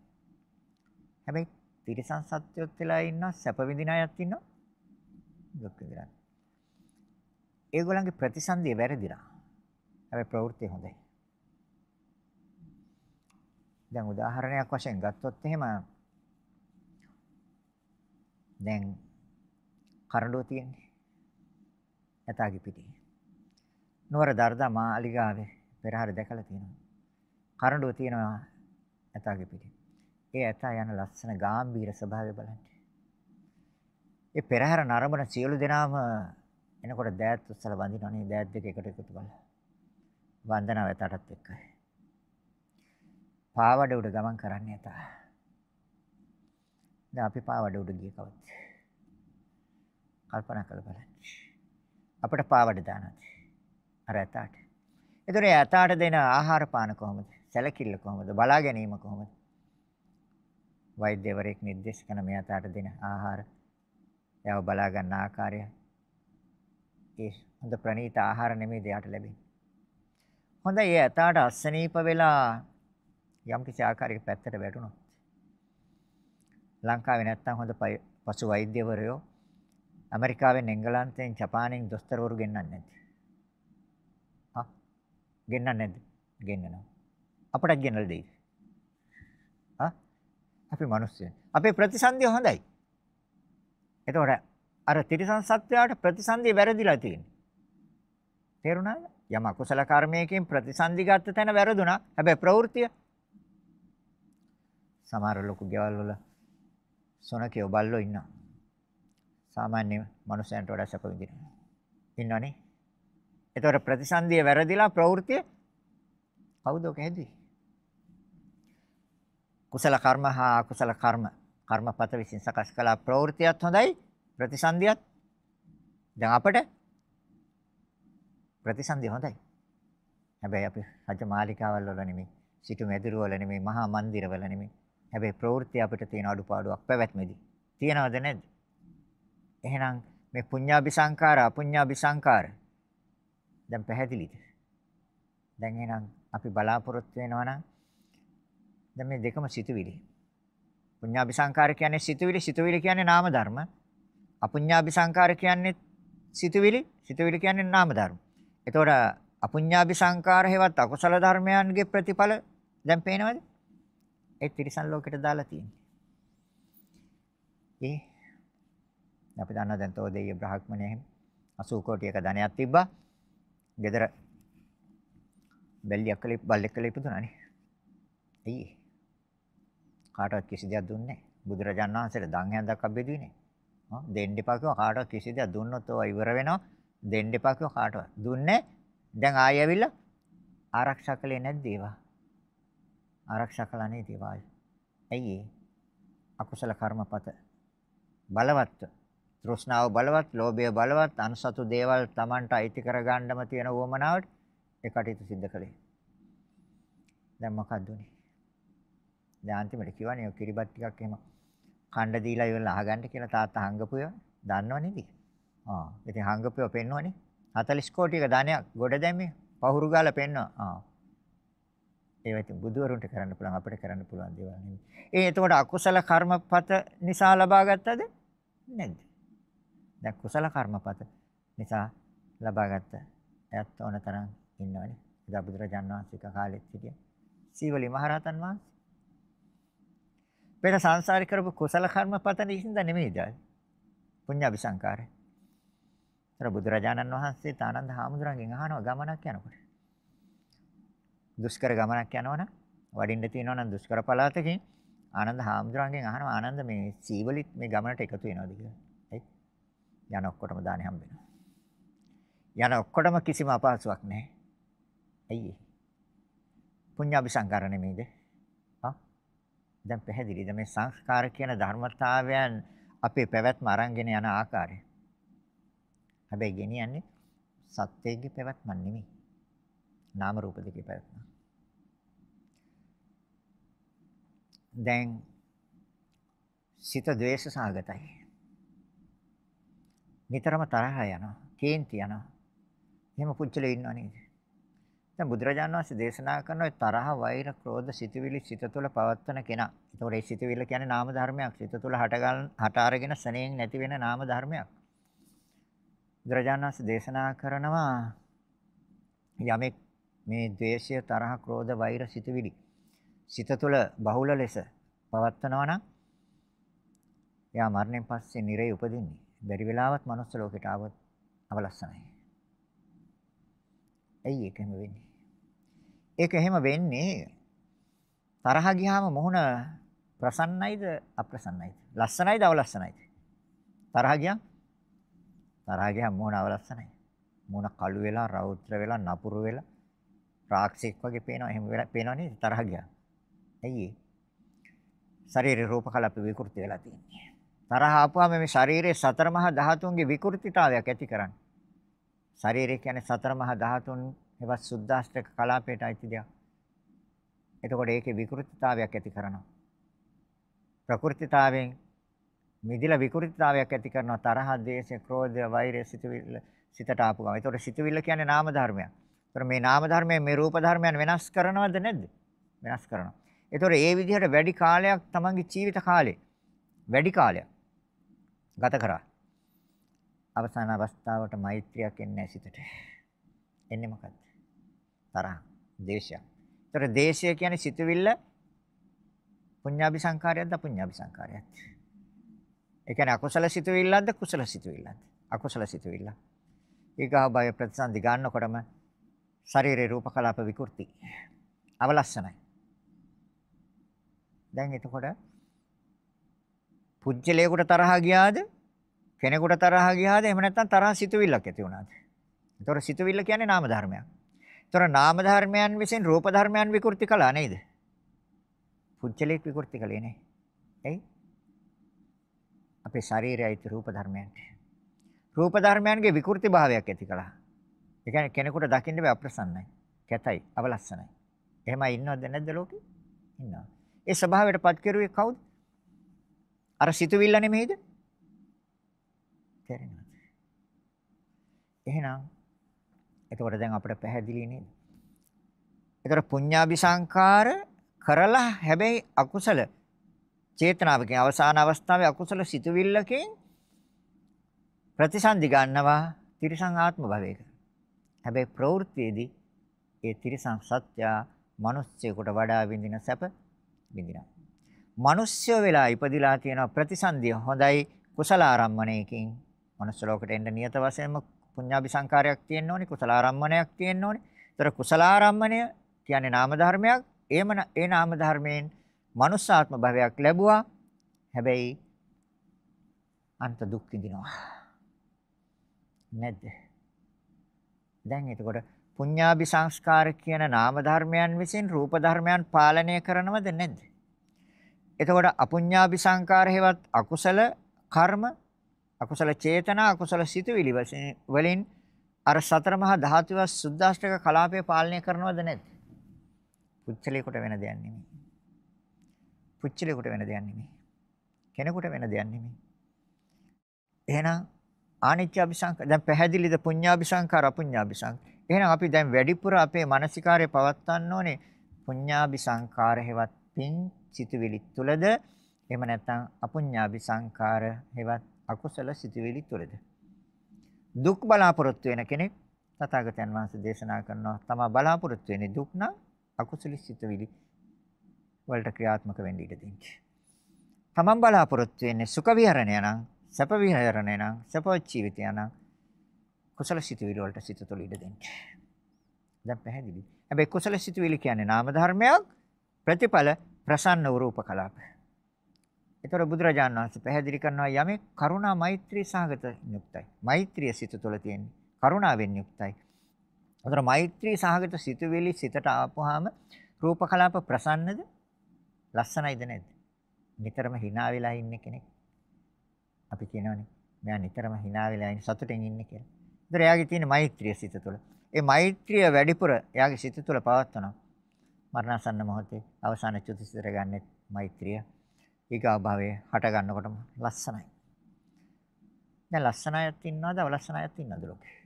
හැබැයි තිරිසන් සත්‍යොත් වෙලා ඉන්න සැප විඳින අයත් ඉන්නවා දුක් විඳිනවා ඒගොල්ලන්ගේ ප්‍රතිසන්දිය වැරදිලා. හැබැයි ප්‍රවෘත්ති හොඳයි. දැන් උදාහරණයක් වශයෙන් ගත්තොත් එහෙම දැන් කරඬුව තියෙන්නේ. ඇතාගේ පිටින්. නුවර දර්දා මාලිගාවේ පෙරහැර දැකලා තියෙනවා. කරඬුව තියෙනවා ඇතාගේ පිටින්. ඒ ඇතා යන ලස්සන ගාම්භීර ස්වභාවය බලන්න. ඒ පෙරහැර නරඹන සියලු දෙනාම එනකොට දෑත් උස්සල වඳිනවනේ දෑත් දෙක එකට එකතු කරලා. වන්දනාව ඇතටත් එක්කයි. පාවඩ උඩ ගමන් කරන්නේ ඇතා. දැන් අපි පාවඩ උඩ ගිය කවද? කල්පනා කරලා බලන්න. අපිට පාවඩ දානවා. අර ඇතාට. ඒතර ඒ ඇතාට දෙන ආහාර පාන කොහොමද? සැලකිල්ල කොහොමද? බලා ගැනීම කොහොමද? වෛද්‍යවරයෙක් නිර්දේශ කරන මේ ඇතාට දෙන ආහාර එයාව බලා ගන්න ආකාරය ඒ හොඳ ප්‍රණීත ආහාර නෙමෙයි දෙයට ලැබෙන්නේ. හොඳයි ඒ ඇතාට අසනීප වෙලා යම් කිසි ආකාරයක පැත්තට වැටුණොත් ලංකාවේ නැත්තම් හොඳ පසු වෛද්‍යවරයෝ ඇමරිකාවෙන් එංගලන්තයෙන් ජපානයෙන් දොස්තරවරු ගෙන්නන්නේ නැද්ද? හා ගෙන්නන්නේ නැද්ද? ගෙන්නනවා. අපටත් ගෙනල්ලා දෙයිද? හා අපි මිනිස්සු. අපේ ප්‍රතිසන්දිය හොඳයි. එතකොට අර තිරිසන් සත්වයාට ප්‍රතිසන්දිය වැරදිලා තියෙන්නේ. තේරුණාද? යම අකුසල කර්මයකින් ප්‍රතිසන්දි ගත්ත තැන වැරදුනා. හැබැයි ප්‍රවෘත්තිය සමහර ලොකු ගෙවල් වල සොනකියෝ බල්ලෝ ඉන්නවා. සාමාන්‍ය මනුස්සයන්ට වඩා සැප විඳිනවා. ඉන්නවනේ. ඒතකොට ප්‍රතිසන්දිය වැරදිලා ප්‍රවෘත්තිය කවුද ඔක හැදුවේ? කුසල කර්ම හා අකුසල කර්ම කර්මපත විසින් සකස් කළ ප්‍රවෘත්තියත් හොඳයි ප්‍රතිසන්දියත් දැන් අපට ප්‍රතිසන්දිය හොඳයි. හැබැයි අපි රජ මාලිකාවල් වල නෙමෙයි, සිටු මැදුරු වල නෙමෙයි, මහා මන්දිර වල නෙමෙයි. හැබැයි ප්‍රවෘත්ති අපිට තියෙන අඩුපාඩුවක් පැවැත්මේදී. තියනවද නැද්ද? එහෙනම් මේ පුඤ්ඤාභි සංඛාර, අපුඤ්ඤාභි සංඛාර දැන් පැහැදිලිද? දැන් එහෙනම් අපි බලාපොරොත්තු වෙනවා නම් දැන් මේ දෙකම සිතුවිලි. පුඤ්ඤාභි සංඛාර කියන්නේ සිතුවිලි, සිතුවිලි කියන්නේ නාම ධර්ම. අපුඤ්ඤාභි සංඛාර කියන්නේ සිතුවිලි, සිතුවිලි කියන්නේ නාම ධර්ම. එතකොට අපුඤ්ඤාභි සංඛාර හේවත් අකුසල ධර්මයන්ගේ ප්‍රතිඵල දැන් පේනවද? ඒ තිරිසන් ලෝකෙට දාලා තියෙන්නේ. ඒ අපි දන්නවා දැන් තෝ දෙය බ්‍රහ්මණය එහෙම 80 කෝටියක ධනයක් තිබ්බා. ගෙදර බැල්ලියක් කලේ බල්ලෙක් කලේ ඉපදුනානේ. ඇයි? කාටවත් කිසි දෙයක් දුන්නේ නැහැ. බුදුරජාණන් වහන්සේට දන් හැන්දක් අබ්බෙදුවේ නැහැ. හා දෙන්න එපා කිව්වා කාටවත් කිසි දෙයක් දුන්නොත් ඔය ඉවර වෙනවා. දෙන්න එපා කිව්වා කාටවත්. දුන්නේ දැන් ආයෙ ඇවිල්ලා ආරක්ෂා කළේ නැද්ද ඒවා? ආරක්ෂා කළා නේද ඒවා? ඇයි ඒ? අකුසල කර්මපත බලවත් තෘෂ්ණාව බලවත්, ලෝභය බලවත්, අනුසතු දේවල් Tamanට අයිති කරගන්නම තියෙන උවමනාවට ඒ කටයුතු සිද්ධ කළේ. දැන් මොකක්ද උනේ? දැන් අන්තිමට කිව්වනේ ඔය කිරිබත් ටිකක් එහෙම කණ්ඩ දීලා ඉවරලා අහගන්න කියලා තාත්තා හංගපු ඒවා. දන්නව නේද? ආ ඉතින් හංගපුව පෙන්වන්නේ 40 කෝටියක ධනයක් ගොඩ දැම්මේ පහුරු ගාලා පෙන්වනවා. ආ. ඒවා ඉතින් බුදුවරුන්ට කරන්න පුළුවන් අපිට කරන්න පුළුවන් දේවල් නෙමෙයි. ඒ එතකොට අකුසල කර්මපත නිසා ලබා ගත්තද? නැද්ද? දැන් කුසල කර්මපත නිසා ලබා ගත්ත එයත් ඕන තරම් ඉන්නවනේ. එදා බුදුරජාණන් වහන්සේ කාලෙත් සිටිය. සීවලි මහරහතන් වහන්සේ. පෙර සංසාරේ කරපු කුසල කර්මපත නිසා නෙමෙයිද? පුඤ්ඤාභි සංකාරය. ඒතර බුදුරජාණන් වහන්සේ ආනන්ද හාමුදුරන්ගෙන් අහනවා ගමනක් යනකොට. දුෂ්කර ගමනක් යනවනම් වඩින්න තියෙනවා නම් දුෂ්කර පළාතකින් ආනන්ද හාමුදුරන්ගෙන් අහනවා ආනන්ද මේ සීවලිත් මේ ගමනට එකතු වෙනවද කියලා. හරි. යන ඔක්කොටම දානේ හම්බ වෙනවා. යන ඔක්කොටම කිසිම අපහසුාවක් නැහැ. ඇයි ඒ? පුඤ්ඤාභිසංකාර නෙමෙයිද? හා? දැන් පැහැදිලිද මේ සංස්කාර කියන ධර්මතාවයන් අපේ පැවැත්ම අරන්ගෙන යන ආකාරය. හැබැයි ගෙනියන්නේ සත්‍යයේ පැවැත්ම නෙමෙයි. නාම රූප දෙකේ පැවැත්ම. දැන් සිත ද්වේෂ සහගතයි. නිතරම තරහ යනවා, කේන්ති යනවා. එහෙම පුච්චලේ ඉන්නව නේද? දැන් බුදුරජාණන් වහන්සේ දේශනා කරන ඔය තරහ, වෛර, ක්‍රෝධ, සිතවිලි සිත තුළ පවත්වන කෙනා. ඒතකොට මේ සිතවිල්ල කියන්නේ නාම ධර්මයක්. සිත තුළ හටගල් හට අරගෙන සණයෙන් නැති වෙන නාම ධර්මයක්. බුදුරජාණන් වහන්සේ දේශනා කරනවා යමෙක් මේ ද්වේෂය, තරහ, ක්‍රෝධ, වෛර, සිතවිලි සිත තුළ බහුල ලෙස පවත්නවා නම් එයා මරණයෙන් පස්සේ නිරේ උපදින්නේ. බැරි වෙලාවත් මනුස්ස ලෝකයට ආවොත් අවලස්සනයි. ඇයි ඒක එහෙම වෙන්නේ? ඒක එහෙම වෙන්නේ තරහ ගියාම මොහොන ප්‍රසන්නයිද අප්‍රසන්නයිද? ලස්සනයිද අවලස්සනයිද? තරහ ගියාම තරහ ගියාම මොහොන අවලස්සනයි. මොහොන කළු වෙලා, රෞද්‍ර වෙලා, නපුරු වෙලා, රාක්ෂෙක් වගේ පේනවා. එහෙම වෙලා පේනවා නේද තරහ ගියාම? ඇයි ඒ? ශරීරේ රූප කලාප විකෘති වෙලා තියෙන්නේ. තරහ ආපුවාම මේ ශරීරයේ සතර මහා ධාතුන්ගේ විකෘතිතාවයක් ඇති කරන්නේ. ශරීරය කියන්නේ සතර මහා ධාතුන් එවත් සුද්දාෂ්ටක කලාපයට අයිති දෙයක්. එතකොට ඒකේ විකෘතිතාවයක් ඇති කරනවා. ප්‍රකෘතිතාවයෙන් මිදිලා විකෘතිතාවයක් ඇති කරනවා තරහ, ද්වේෂ, ක්‍රෝධ, වෛරය, සිතවිල්ල සිතට ආපු ගමන්. ඒතකොට සිතවිල්ල කියන්නේ නාම ධර්මයක්. ඒතර මේ නාම ධර්මයෙන් මේ රූප ධර්මයන් වෙනස් කරනවද නැද්ද? වෙනස් කරනවා. ඒතර ඒ විදිහට වැඩි කාලයක් තමන්ගේ ජීවිත කාලේ වැඩි කාලයක් ගත කරා. අවසාන අවස්ථාවට මෛත්‍රියක් එන්නේ නැහැ සිතට. එන්නේ මොකද්ද? තරහ, දේශය. ඒතර දේශය කියන්නේ සිතුවිල්ල පුඤ්ඤාභි සංකාරයක්ද අපුඤ්ඤාභි සංකාරයක්ද? ඒ කියන්නේ අකුසල සිතුවිල්ලක්ද කුසල සිතුවිල්ලක්ද? අකුසල සිතුවිල්ල. ඊගා බය ප්‍රතිසන්දි ගන්නකොටම ශරීරේ රූප කලාප විකෘති. අවලස්සනයි. දැන් එතකොට පුජ්‍යලයකට තරහ ගියාද? කෙනෙකුට තරහ ගියාද? එහෙම නැත්නම් තරහ සිතුවිල්ලක් ඇති වුණාද? ඒතොර සිතුවිල්ල කියන්නේ නාම ධර්මයක්. ඒතොර නාම ධර්මයන් විසින් රූප ධර්මයන් විකෘති කළා නේද? පුජ්‍යලයක් විකෘති කළේ නේ. එයි අපේ ශරීරයයි රූප ධර්මයන්ට. රූප ධර්මයන්ගේ විකෘති භාවයක් ඇති කළා. ඒ කියන්නේ කෙනෙකුට දකින්න බෑ අප්‍රසන්නයි. කැතයි, අවලස්සනයි. එහෙමයි ඉන්නවද නැද්ද ලෝකේ? ඉන්නවා. ඒ ස්වභාවයට පත් කෙරුවේ කවුද? අර සිතුවිල්ල නෙමෙයිද? තේරෙනවද? එහෙනම් එතකොට දැන් අපිට පැහැදිලි නේද? ඒතර පුඤ්ඤාභි සංකාර කරලා හැබැයි අකුසල චේතනාවකින් අවසාන අවස්ථාවේ අකුසල සිතුවිල්ලකින් ප්‍රතිසන්දි ගන්නවා තිරිසං ආත්ම භවයක. හැබැයි ප්‍රවෘත්තියේදී ඒ තිරිසං සත්‍ය මිනිස්සෙකුට වඩා විඳින සැප විඳිනවා. මිනිස්සය වෙලා ඉපදිලා තියෙන ප්‍රතිසන්දිය හොඳයි කුසල ආරම්මණයකින් මනුස්ස ලෝකෙට එන්න නියත වශයෙන්ම පුඤ්ඤාභි සංකාරයක් තියෙන්න ඕනේ කුසල ආරම්මණයක් තියෙන්න ඕනේ. ඒතර කුසල ආරම්මණය කියන්නේ නාම ධර්මයක්. ඒම ඒ නාම ධර්මයෙන් මනුස්සාත්ම භවයක් ලැබුවා. හැබැයි අන්ත දුක් විඳිනවා. නැද්ද? දැන් එතකොට පුඤ්ඤාභි සංස්කාර කියන නාම ධර්මයන් විසින් රූප ධර්මයන් පාලනය කරනවද නැද්ද? එතකොට අපුඤ්ඤාපි සංකාර හේවත් අකුසල කර්ම අකුසල චේතනා අකුසල සිතුවිලි වලින් අර සතර මහා ධාතුවස් සුද්දාෂ්ටක කලාපය පාලනය කරනවද නැද්ද? පුච්චලේකට වෙන දෙයක් නෙමෙයි. පුච්චලේකට වෙන දෙයක් නෙමෙයි. කෙනෙකුට වෙන දෙයක් නෙමෙයි. එහෙනම් ආනිච්ච අபிසංක දැන් පැහැදිලිද පුඤ්ඤාபிසංකාර අපුඤ්ඤාபிසංක. එහෙනම් අපි දැන් වැඩිපුර අපේ මානසිකාරය පවත්වන්න ඕනේ පුඤ්ඤාபிසංකාර හේවත් පින් සිතුවිලි තුලද එහෙම නැත්නම් අපුඤ්ඤාபிසංකාර හේවත් අකුසල සිතුවිලි තුලද දුක් බලාපොරොත්තු වෙන කෙනෙක් තථාගතයන් වහන්සේ දේශනා කරනවා තමා බලාපොරොත්තු වෙන්නේ දුක් නම් අකුසල සිතුවිලි වලට ක්‍රියාත්මක වෙන්න ඉඩ දෙන්න. තමන් බලාපොරොත්තු වෙන්නේ සුඛ විහරණය නම් සැප විහරණය නම් සැපවත් ජීවිතය නම් කුසල සිතුවිලි වලට සිත තුළ ඉඩ දෙන්න. දැන් පැහැදිලි. හැබැයි කුසල සිතුවිලි කියන්නේ නාම ධර්මයක් ප්‍රතිඵල ප්‍රසන්න වූ රූප කලාප. ඒතර බුදුරජාණන් වහන්සේ පැහැදිලි කරනවා යමෙක් කරුණා මෛත්‍රී සහගත යුක්තයි. මෛත්‍රිය සිත තුළ තියෙන්නේ. කරුණාවෙන් යුක්තයි. ඒතර මෛත්‍රී සහගත සිතුවිලි සිතට ආපුවාම රූප කලාප ප්‍රසන්නද? ලස්සනයිද නැද්ද? නිතරම hina වෙලා ඉන්න කෙනෙක්. අපි කියනවනේ මෙයා නිතරම hina වෙලා ඉන්න සතුටෙන් ඉන්නේ කියලා. ඒතර එයාගේ තියෙන මෛත්‍රිය සිත තුළ. ඒ මෛත්‍රිය වැඩිපුර එයාගේ සිත තුළ පවත්වනවා. මරණසන්න මොහොතේ අවසාන චුතිසිතර ගන්නෙත් මෛත්‍රිය. ඊගා භවයේ හට ගන්නකොටම ලස්සනයි. දැන් ලස්සන අයත් ඉන්නවද අවලස්සන අයත් ඉන්නවද ලෝකේ?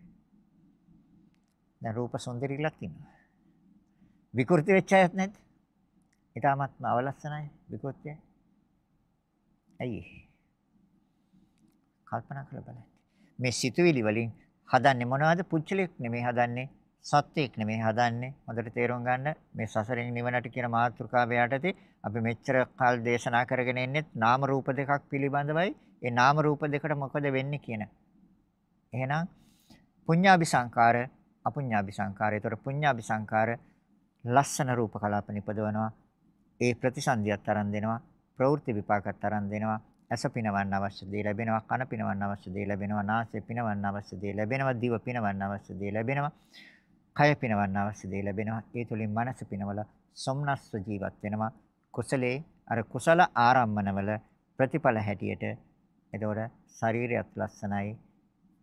දැන් රූප සුන්දරීලක් ඉන්නවා. විකෘති වෙච්ච අයත් නැද්ද? ඊටමත්ම අවලස්සනයි විකෘතිය. ඇයි? කල්පනා කරලා බලන්න. මේ සිතුවිලි වලින් හදන්නේ මොනවද? පුච්චලෙක් නෙමෙයි හදන්නේ. සත්‍යයක් නෙමෙයි හදන්නේ. හොඳට තේරුම් ගන්න මේ සසරෙන් නිවනට කියන මාතෘකාව යටතේ අපි මෙච්චර කල් දේශනා කරගෙන ඉන්නේ නාම රූප දෙකක් පිළිබඳවයි. ඒ නාම රූප දෙකට මොකද වෙන්නේ කියන. එහෙනම් පුඤ්ඤාභි සංකාර, අපුඤ්ඤාභි සංකාර. ඒතර පුඤ්ඤාභි සංකාර ලස්සන රූප කලාප නිපදවනවා. ඒ ප්‍රතිසන්දියක් තරම් දෙනවා. ප්‍රවෘත්ති විපාකයක් තරම් දෙනවා. ඇස පිනවන්න අවශ්‍ය දේ ලැබෙනවා කන පිනවන්න අවශ්‍ය දේ ලැබෙනවා නාසය පිනවන්න අවශ්‍ය දේ ලැබෙනවා දිව පිනවන්න අවශ්‍ය දේ ලැබෙනවා කය පිනවන්න අවශ්‍ය දේ ලැබෙනවා. ඒ තුලින් මනස පිනවල සොම්නස්ව ජීවත් වෙනවා. කුසලයේ අර කුසල ආරම්මණවල ප්‍රතිඵල හැටියට එතකොට ශරීරයත් ලස්සනයි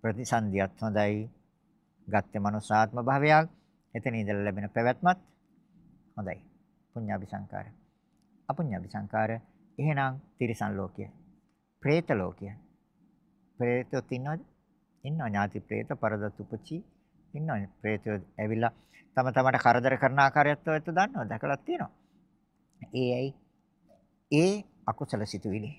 ප්‍රතිසන්දියත් හොඳයි. ගත්තේ මනුසාත්ම භාවයක්. එතන ඉඳලා ලැබෙන පැවැත්මත් හොඳයි. පුඤ්ඤාභි සංකාර. අපුඤ්ඤාභි සංකාර එහෙනම් තිරිසන් ලෝකය. പ്രേත ලෝකය. പ്രേතොත් ඉන්නවද? ඉන්නවා ඥාති പ്രേත පරදත් උපචි ඉන්නවා. ප්‍රේතයෝ ඇවිල්ලා තම තමට කරදර කරන ආකාරයත් ඔයත් දන්නවා. දැකලා තියෙනවා. ඒ ඇයි? ඒ අකුසල සිතුවිලි.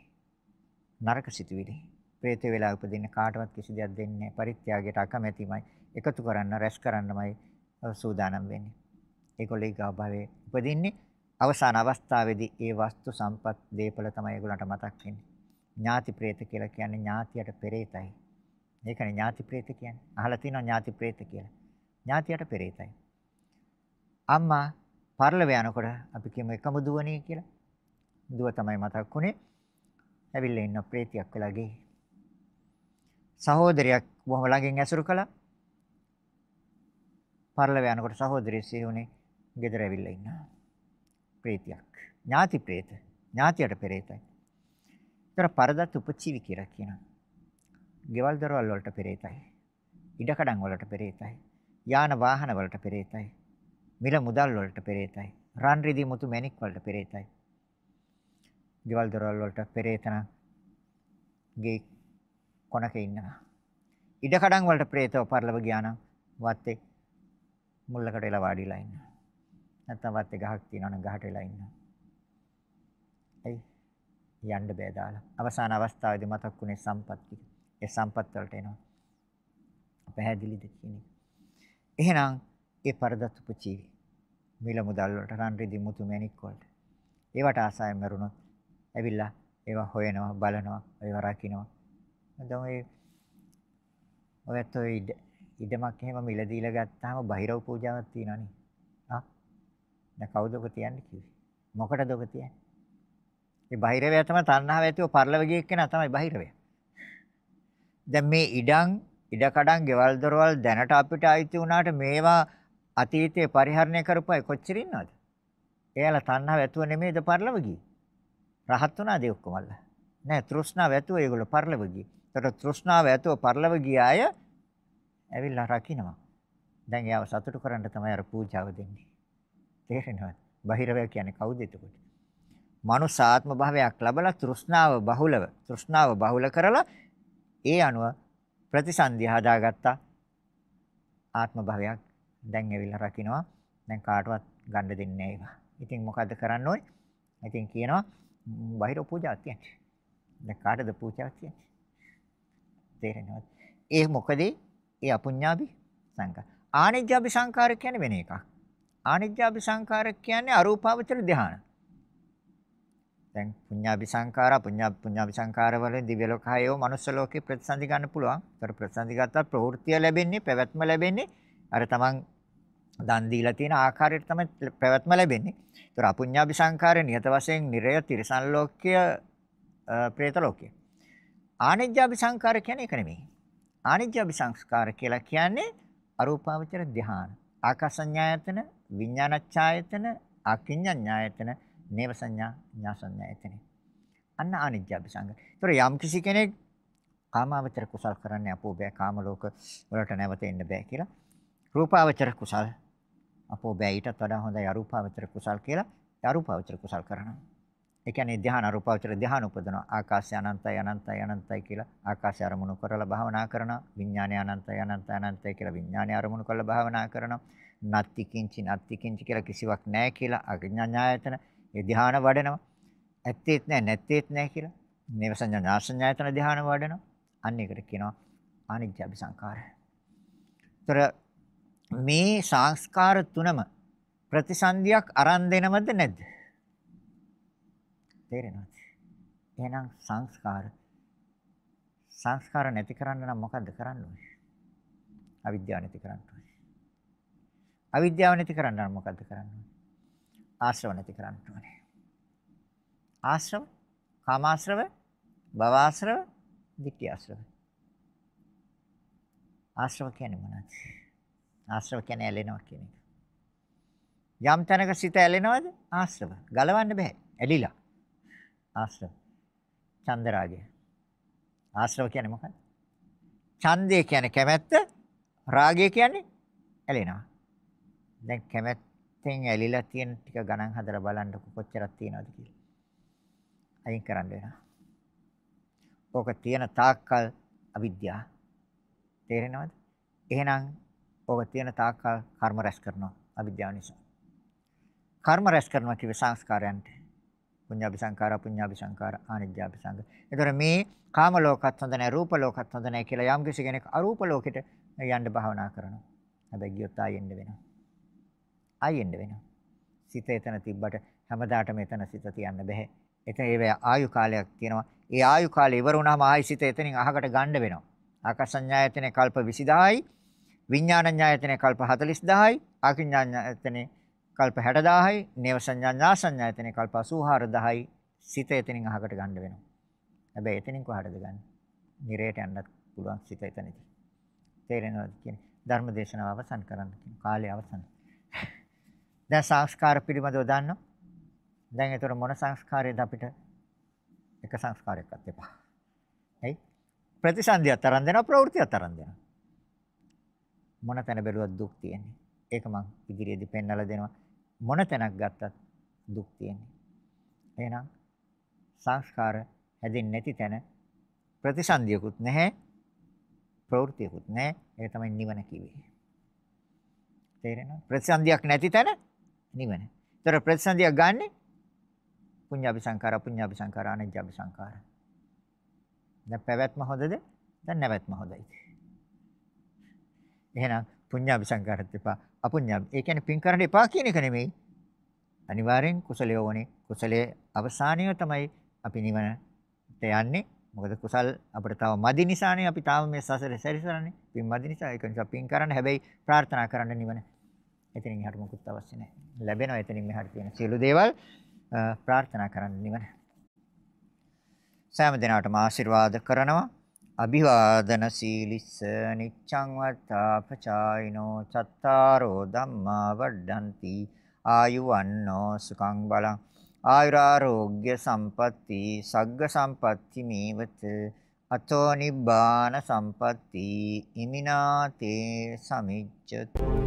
නරක සිතුවිලි. ප්‍රේත වෙලා උපදින්න කාටවත් කිසි දෙයක් දෙන්නේ නැහැ. පරිත්‍යාගයට අකමැතිමයි. එකතු කරන්න, රැස් කරන්නමයි සූදානම් වෙන්නේ. ඒගොල්ලෝ ඊගා භවයේ උපදින්නේ අවසාන අවස්ථාවේදී ඒ වස්තු සම්පත් දීපල තමයි ඒගොල්ලන්ට මතක් වෙන්නේ. ඥාති ප්‍රේත කියලා කියන්නේ ඥාතියට පෙරේතයි. ඒකනේ ඥාති ප්‍රේත කියන්නේ. අහලා තියෙනවා ඥාති ප්‍රේත කියලා. ඥාතියට පෙරේතයි. අම්මා පරලව යනකොට අපි කියමු එකම දුවනේ කියලා. දුව තමයි මතක් වුනේ. ඇවිල්ලා ඉන්න ප්‍රේතියක් වෙලා ගියේ. සහෝදරයක් බොහොම ළඟින් ඇසුරු කළා. පරලව යනකොට සහෝදරිය සිහුනේ ගෙදර ඇවිල්ලා ඉන්නවා. ප්‍රේතියක්. ඥාති ප්‍රේත. ඥාතියට පෙරේතයි. ඒතර පරදත් උපචීවි කියලා කියනවා. ගෙවල් දොරවල් වලට පෙරේතයි. ඉඩකඩම් වලට පෙරේතයි. යාන වාහන වලට පෙරේතයි. මිල මුදල් වලට පෙරේතයි. රන් රිදී මුතු මැණික් වලට පෙරේතයි. ගෙවල් දොරවල් වලට පෙරේතන ගේ කොනක ඉන්නවා. ඉඩකඩම් වලට ප්‍රේතව පරලව ගියා නම් වත්තේ මුල්ලකට එලා වාඩිලා ඉන්නවා. නැත්නම් වත්තේ ගහක් තියෙනවනම් ගහට එලා ඉන්නවා. එයි යන්න බෑ දාලා. අවසාන අවස්ථාවේදී මතක් වුණේ සම්පත් ටික. ඒ සම්පත් වලට එනවා. පැහැදිලිද කියන එක. එහෙනම් ඒ පරදත් උපචීවි. මිල මුදල් වලට රන් රිදි මුතු මැණික් වලට. ඒවට ආසාවෙන් මරුණොත් ඇවිල්ලා ඒවා හොයනවා බලනවා ඒවා රකින්නවා. දැන් ඔය ඔයත් ඔය ඉඩමක් එහෙම මිල දීලා ගත්තාම බහිරව පූජාවක් තියෙනවනේ. ආ දැන් කවුද ඔක තියන්නේ කිව්වේ? මොකටද ඔක තියන්නේ? ඒ බහිරවය තමයි තණ්හාව ඇතිව පරිලව ගිය එක්කෙනා තමයි බහිරවය. දැන් මේ ඉඩම් ඉඩකඩම් ගෙවල් දොරවල් දැනට අපිට අයිති වුණාට මේවා අතීතයේ පරිහරණය කරපු අය කොච්චර ඉන්නවද? එයාලා තණ්හාව ඇතුව නෙමෙයිද පරිලව ගියේ. රහත් වුණාද ඒ ඔක්කොමල්ලා? නෑ තෘෂ්ණාව ඇතුව ඒගොල්ලෝ පරිලව ගියේ. ඒතර තෘෂ්ණාව ඇතුව පරිලව ගිය අය ඇවිල්ලා රකින්නවා. දැන් එයාව සතුටු කරන්න තමයි අර පූජාව දෙන්නේ. තේරෙනවද? බහිරවය කියන්නේ කවුද එතකොට? මනුස්ස ආත්ම භාවයක් ලැබලා තෘෂ්ණාව බහුලව තෘෂ්ණාව බහුල කරලා ඒ අනුව ප්‍රතිසන්දි හදාගත්තා ආත්ම භාවයක් දැන් ඇවිල්ලා රකින්නවා දැන් කාටවත් ගන්න දෙන්නේ නැහැ ඒවා. ඉතින් මොකද්ද කරන්න ඕනේ? ඉතින් කියනවා බාහිර පූජාවක් තියන්නේ. දැන් කාටද පූජාවක් තියන්නේ? තේරෙනවද? ඒ මොකද ඒ අපුඤ්ඤාභි සංකාර. ආනිජ්ජාභි සංකාර කියන්නේ වෙන එකක්. ආනිජ්ජාභි සංකාර කියන්නේ අරූපාවචර ධානය. දැන් පුඤ්ඤාභි සංඛාරා පුඤ්ඤා පුඤ්ඤාභි සංඛාර වලින් දිව්‍ය ලෝකයෝ මනුස්ස ලෝකේ ප්‍රතිසන්දි ගන්න පුළුවන්. ඒතර ප්‍රතිසන්දි ගත්තා ප්‍රවෘත්තිය ලැබෙන්නේ පැවැත්ම ලැබෙන්නේ අර තමන් දන් දීලා තියෙන ආකාරයට තමයි පැවැත්ම ලැබෙන්නේ. ඒතර අපුඤ්ඤාභි සංඛාරය නියත වශයෙන් නිරය තිරසන් ලෝකය പ്രേත ලෝකය. ආනිජ්ජාභි සංඛාර කියන්නේ ඒක නෙමෙයි. ආනිජ්ජාභි සංස්කාර කියලා කියන්නේ අරූපාවචර ධ්‍යාන. ආකාසඤ්ඤායතන, විඥානච්ඡායතන, අකිඤ්ඤඤ්ඤායතන නේව සංඥා ඥා සංඥා එතන. අන්න අනිත්‍යබ්බ සංග. ඒතර යම් කිසි කෙනෙක් කාමාවචර කුසල් කරන්නේ අපෝ බෑ කාම ලෝක වලට නැවත එන්න බෑ කියලා. රූපාවචර කුසල් අපෝ බෑ ඊටත් වඩා හොඳයි අරූපාවචර කුසල් කියලා අරූපාවචර කුසල් කරනවා. ඒ කියන්නේ ධ්‍යාන අරූපාවචර ධ්‍යාන උපදනවා. ආකාශය අනන්තයි අනන්තයි අනන්තයි කියලා ආකාශය අරමුණු කරලා භාවනා කරනවා. විඥානය අනන්තයි අනන්තයි අනන්තයි කියලා විඥානය අරමුණු කරලා භාවනා කරනවා. නත්ති කිංචි නත්ති කිංචි කියලා කිසිවක් නැහැ කියලා අඥාඥායතන ඒ ධ්‍යාන වඩනවා. ඇත්තේත් නැහැ නැත්තේත් නැහැ කියලා. නේව සංඥා නාසඤ්ඤායතන ධ්‍යාන වඩනවා. අන්න ඒකට කියනවා අනිත්‍ය අபிසංකාරය. ତොර මේ සංස්කාර තුනම ප්‍රතිසන්දියක් අරන් දෙනවද නැද්ද? තේරෙනවද? එහෙනම් සංස්කාර සංස්කාර නැති කරන්න නම් මොකද්ද කරන්න ඕනේ? අවිද්‍යාව නැති කරන්න ඕනේ. අවිද්‍යාව නැති කරන්න නම් මොකද්ද කරන්න ඕනේ? ආශ්‍රව නැති කරන්න ඕනේ. ආශ්‍රව, කාමාශ්‍රව, භවආශ්‍රව, ditthi ආශ්‍රව. ආශ්‍රව කියන්නේ මොනවද? ආශ්‍රව කියන්නේ ඇලෙනවා කියන එක. යම් තැනක සිත ඇලෙනවද? ආශ්‍රව. ගලවන්න බෑ. ඇලිලා. ආශ්‍රව. චන්දරාගය. ආශ්‍රව කියන්නේ මොකක්ද? ඡන්දය කියන්නේ කැමැත්ත, රාගය කියන්නේ ඇලෙනවා. දැන් කැමැත්ත පැත්තෙන් ඇලිලා තියෙන ටික ගණන් හදලා බලන්නකො කොච්චරක් තියෙනවද කියලා. අයින් කරන්න වෙනවා. ඕක තියෙන තාක්කල් අවිද්‍යාව. තේරෙනවද? එහෙනම් ඔබ තියෙන තාක්කල් කර්ම රැස් කරනවා අවිද්‍යාව නිසා. කර්ම රැස් කරනවා කිව්වේ සංස්කාරයන්ට. පුඤ්ඤාභි සංඛාර, පුඤ්ඤාභි සංඛාර, ආනිජ්ජාභි සංඛාර. ඒතර මේ කාම ලෝකත් හොඳ නැහැ, රූප ලෝකත් හොඳ නැහැ කියලා යම් කිසි කෙනෙක් අරූප ලෝකෙට යන්න භාවනා කරනවා. හැබැයි ගියොත් ආයෙන්න වෙනවා. ආයෙන්න වෙනවා. සිත එතන තිබ්බට හැමදාටම එතන සිත තියන්න බෑ. එතන ඒ ආයු කාලයක් තියෙනවා. ඒ ආයු කාලය ඉවර වුණාම ආයි සිත එතනින් අහකට ගන්න වෙනවා. ආකාසඤ්ඤායතනේ කල්ප 20000යි විඥානඤ්ඤායතනේ කල්ප 40000යි ආකින්ඥායතනේ කල්ප 60000යි නේව සංඥා සංඥායතනේ කල්ප 84000යි සිත එතනින් අහකට ගන්න වෙනවා. හැබැයි එතනින් කොහටද ගන්න? නිරේට යන්නත් පුළුවන් සිත එතනදී. තේරෙනවද කියන්නේ? ධර්ම දේශනාව අවසන් කරන්න කියන කාලය අවසන්. දැන් සංස්කාර පිළිබඳව දන්නව? දැන් ඒතර මොන සංස්කාරයද අපිට එක සංස්කාරයක්වත් එපා. හරි? ප්‍රතිසන්දියක් තරම් දෙනවා ප්‍රවෘත්තියක් තරම් දෙනවා. මොන තැන බැලුවත් දුක් තියෙන්නේ. ඒක මං ඉදිරියේදී පෙන්වලා දෙනවා. මොන තැනක් ගත්තත් දුක් තියෙන්නේ. එහෙනම් සංස්කාර හැදෙන්නේ නැති තැන ප්‍රතිසන්දියකුත් නැහැ ප්‍රවෘත්තියකුත් නැහැ. ඒක තමයි නිවන කිව්වේ. තේරෙනවද? ප්‍රතිසන්දියක් නැති තැන නිවන. ඒතර ප්‍රතිසන්දියක් ගන්නෙ පුඤ්ඤාභි සංඛාර, පුඤ්ඤාභි සංඛාර, අනිජ්ජාභි සංඛාර. දැන් පැවැත්ම හොඳද? දැන් නැවැත්ම හොඳයි. එහෙනම් පුඤ්ඤාභි සංඛාරත් එපා. අපුඤ්ඤාභි. ඒ කියන්නේ පින් කරන්න එපා කියන එක නෙමෙයි. අනිවාර්යෙන් කුසලයේ ඕනේ. කුසලයේ අවසානය තමයි අපි නිවනට යන්නේ. මොකද කුසල් අපිට තව මදි නිසානේ අපි තාම මේ සසරේ සැරිසරන්නේ. පින් මදි නිසා ඒක නිසා පින් කරන්න හැබැයි ප්‍රාර්ථනා කරන්න නිවන. එතනින් එහාට මොකුත් අවශ්‍ය නැහැ. ලැබෙනවා එතනින් මෙහාට තියෙන සියලු දේවල් ප්‍රාර්ථනා කරන්න නිවන. සෑම දිනකටම ආශිර්වාද කරනවා. අභිවාදන සීලිස්ස නිච්ඡං වත්තාපචායිනෝ චත්තාරෝ ධම්මා වඩ්ඩಂತಿ ආයුවන්නෝ සුඛං බලං ආයුරාෝග්‍ය සම්පatti සග්ග සම්පatti මේවත අතෝ නිබ්බාන සම්පatti ඉමිනාතේ සමිච්ඡතු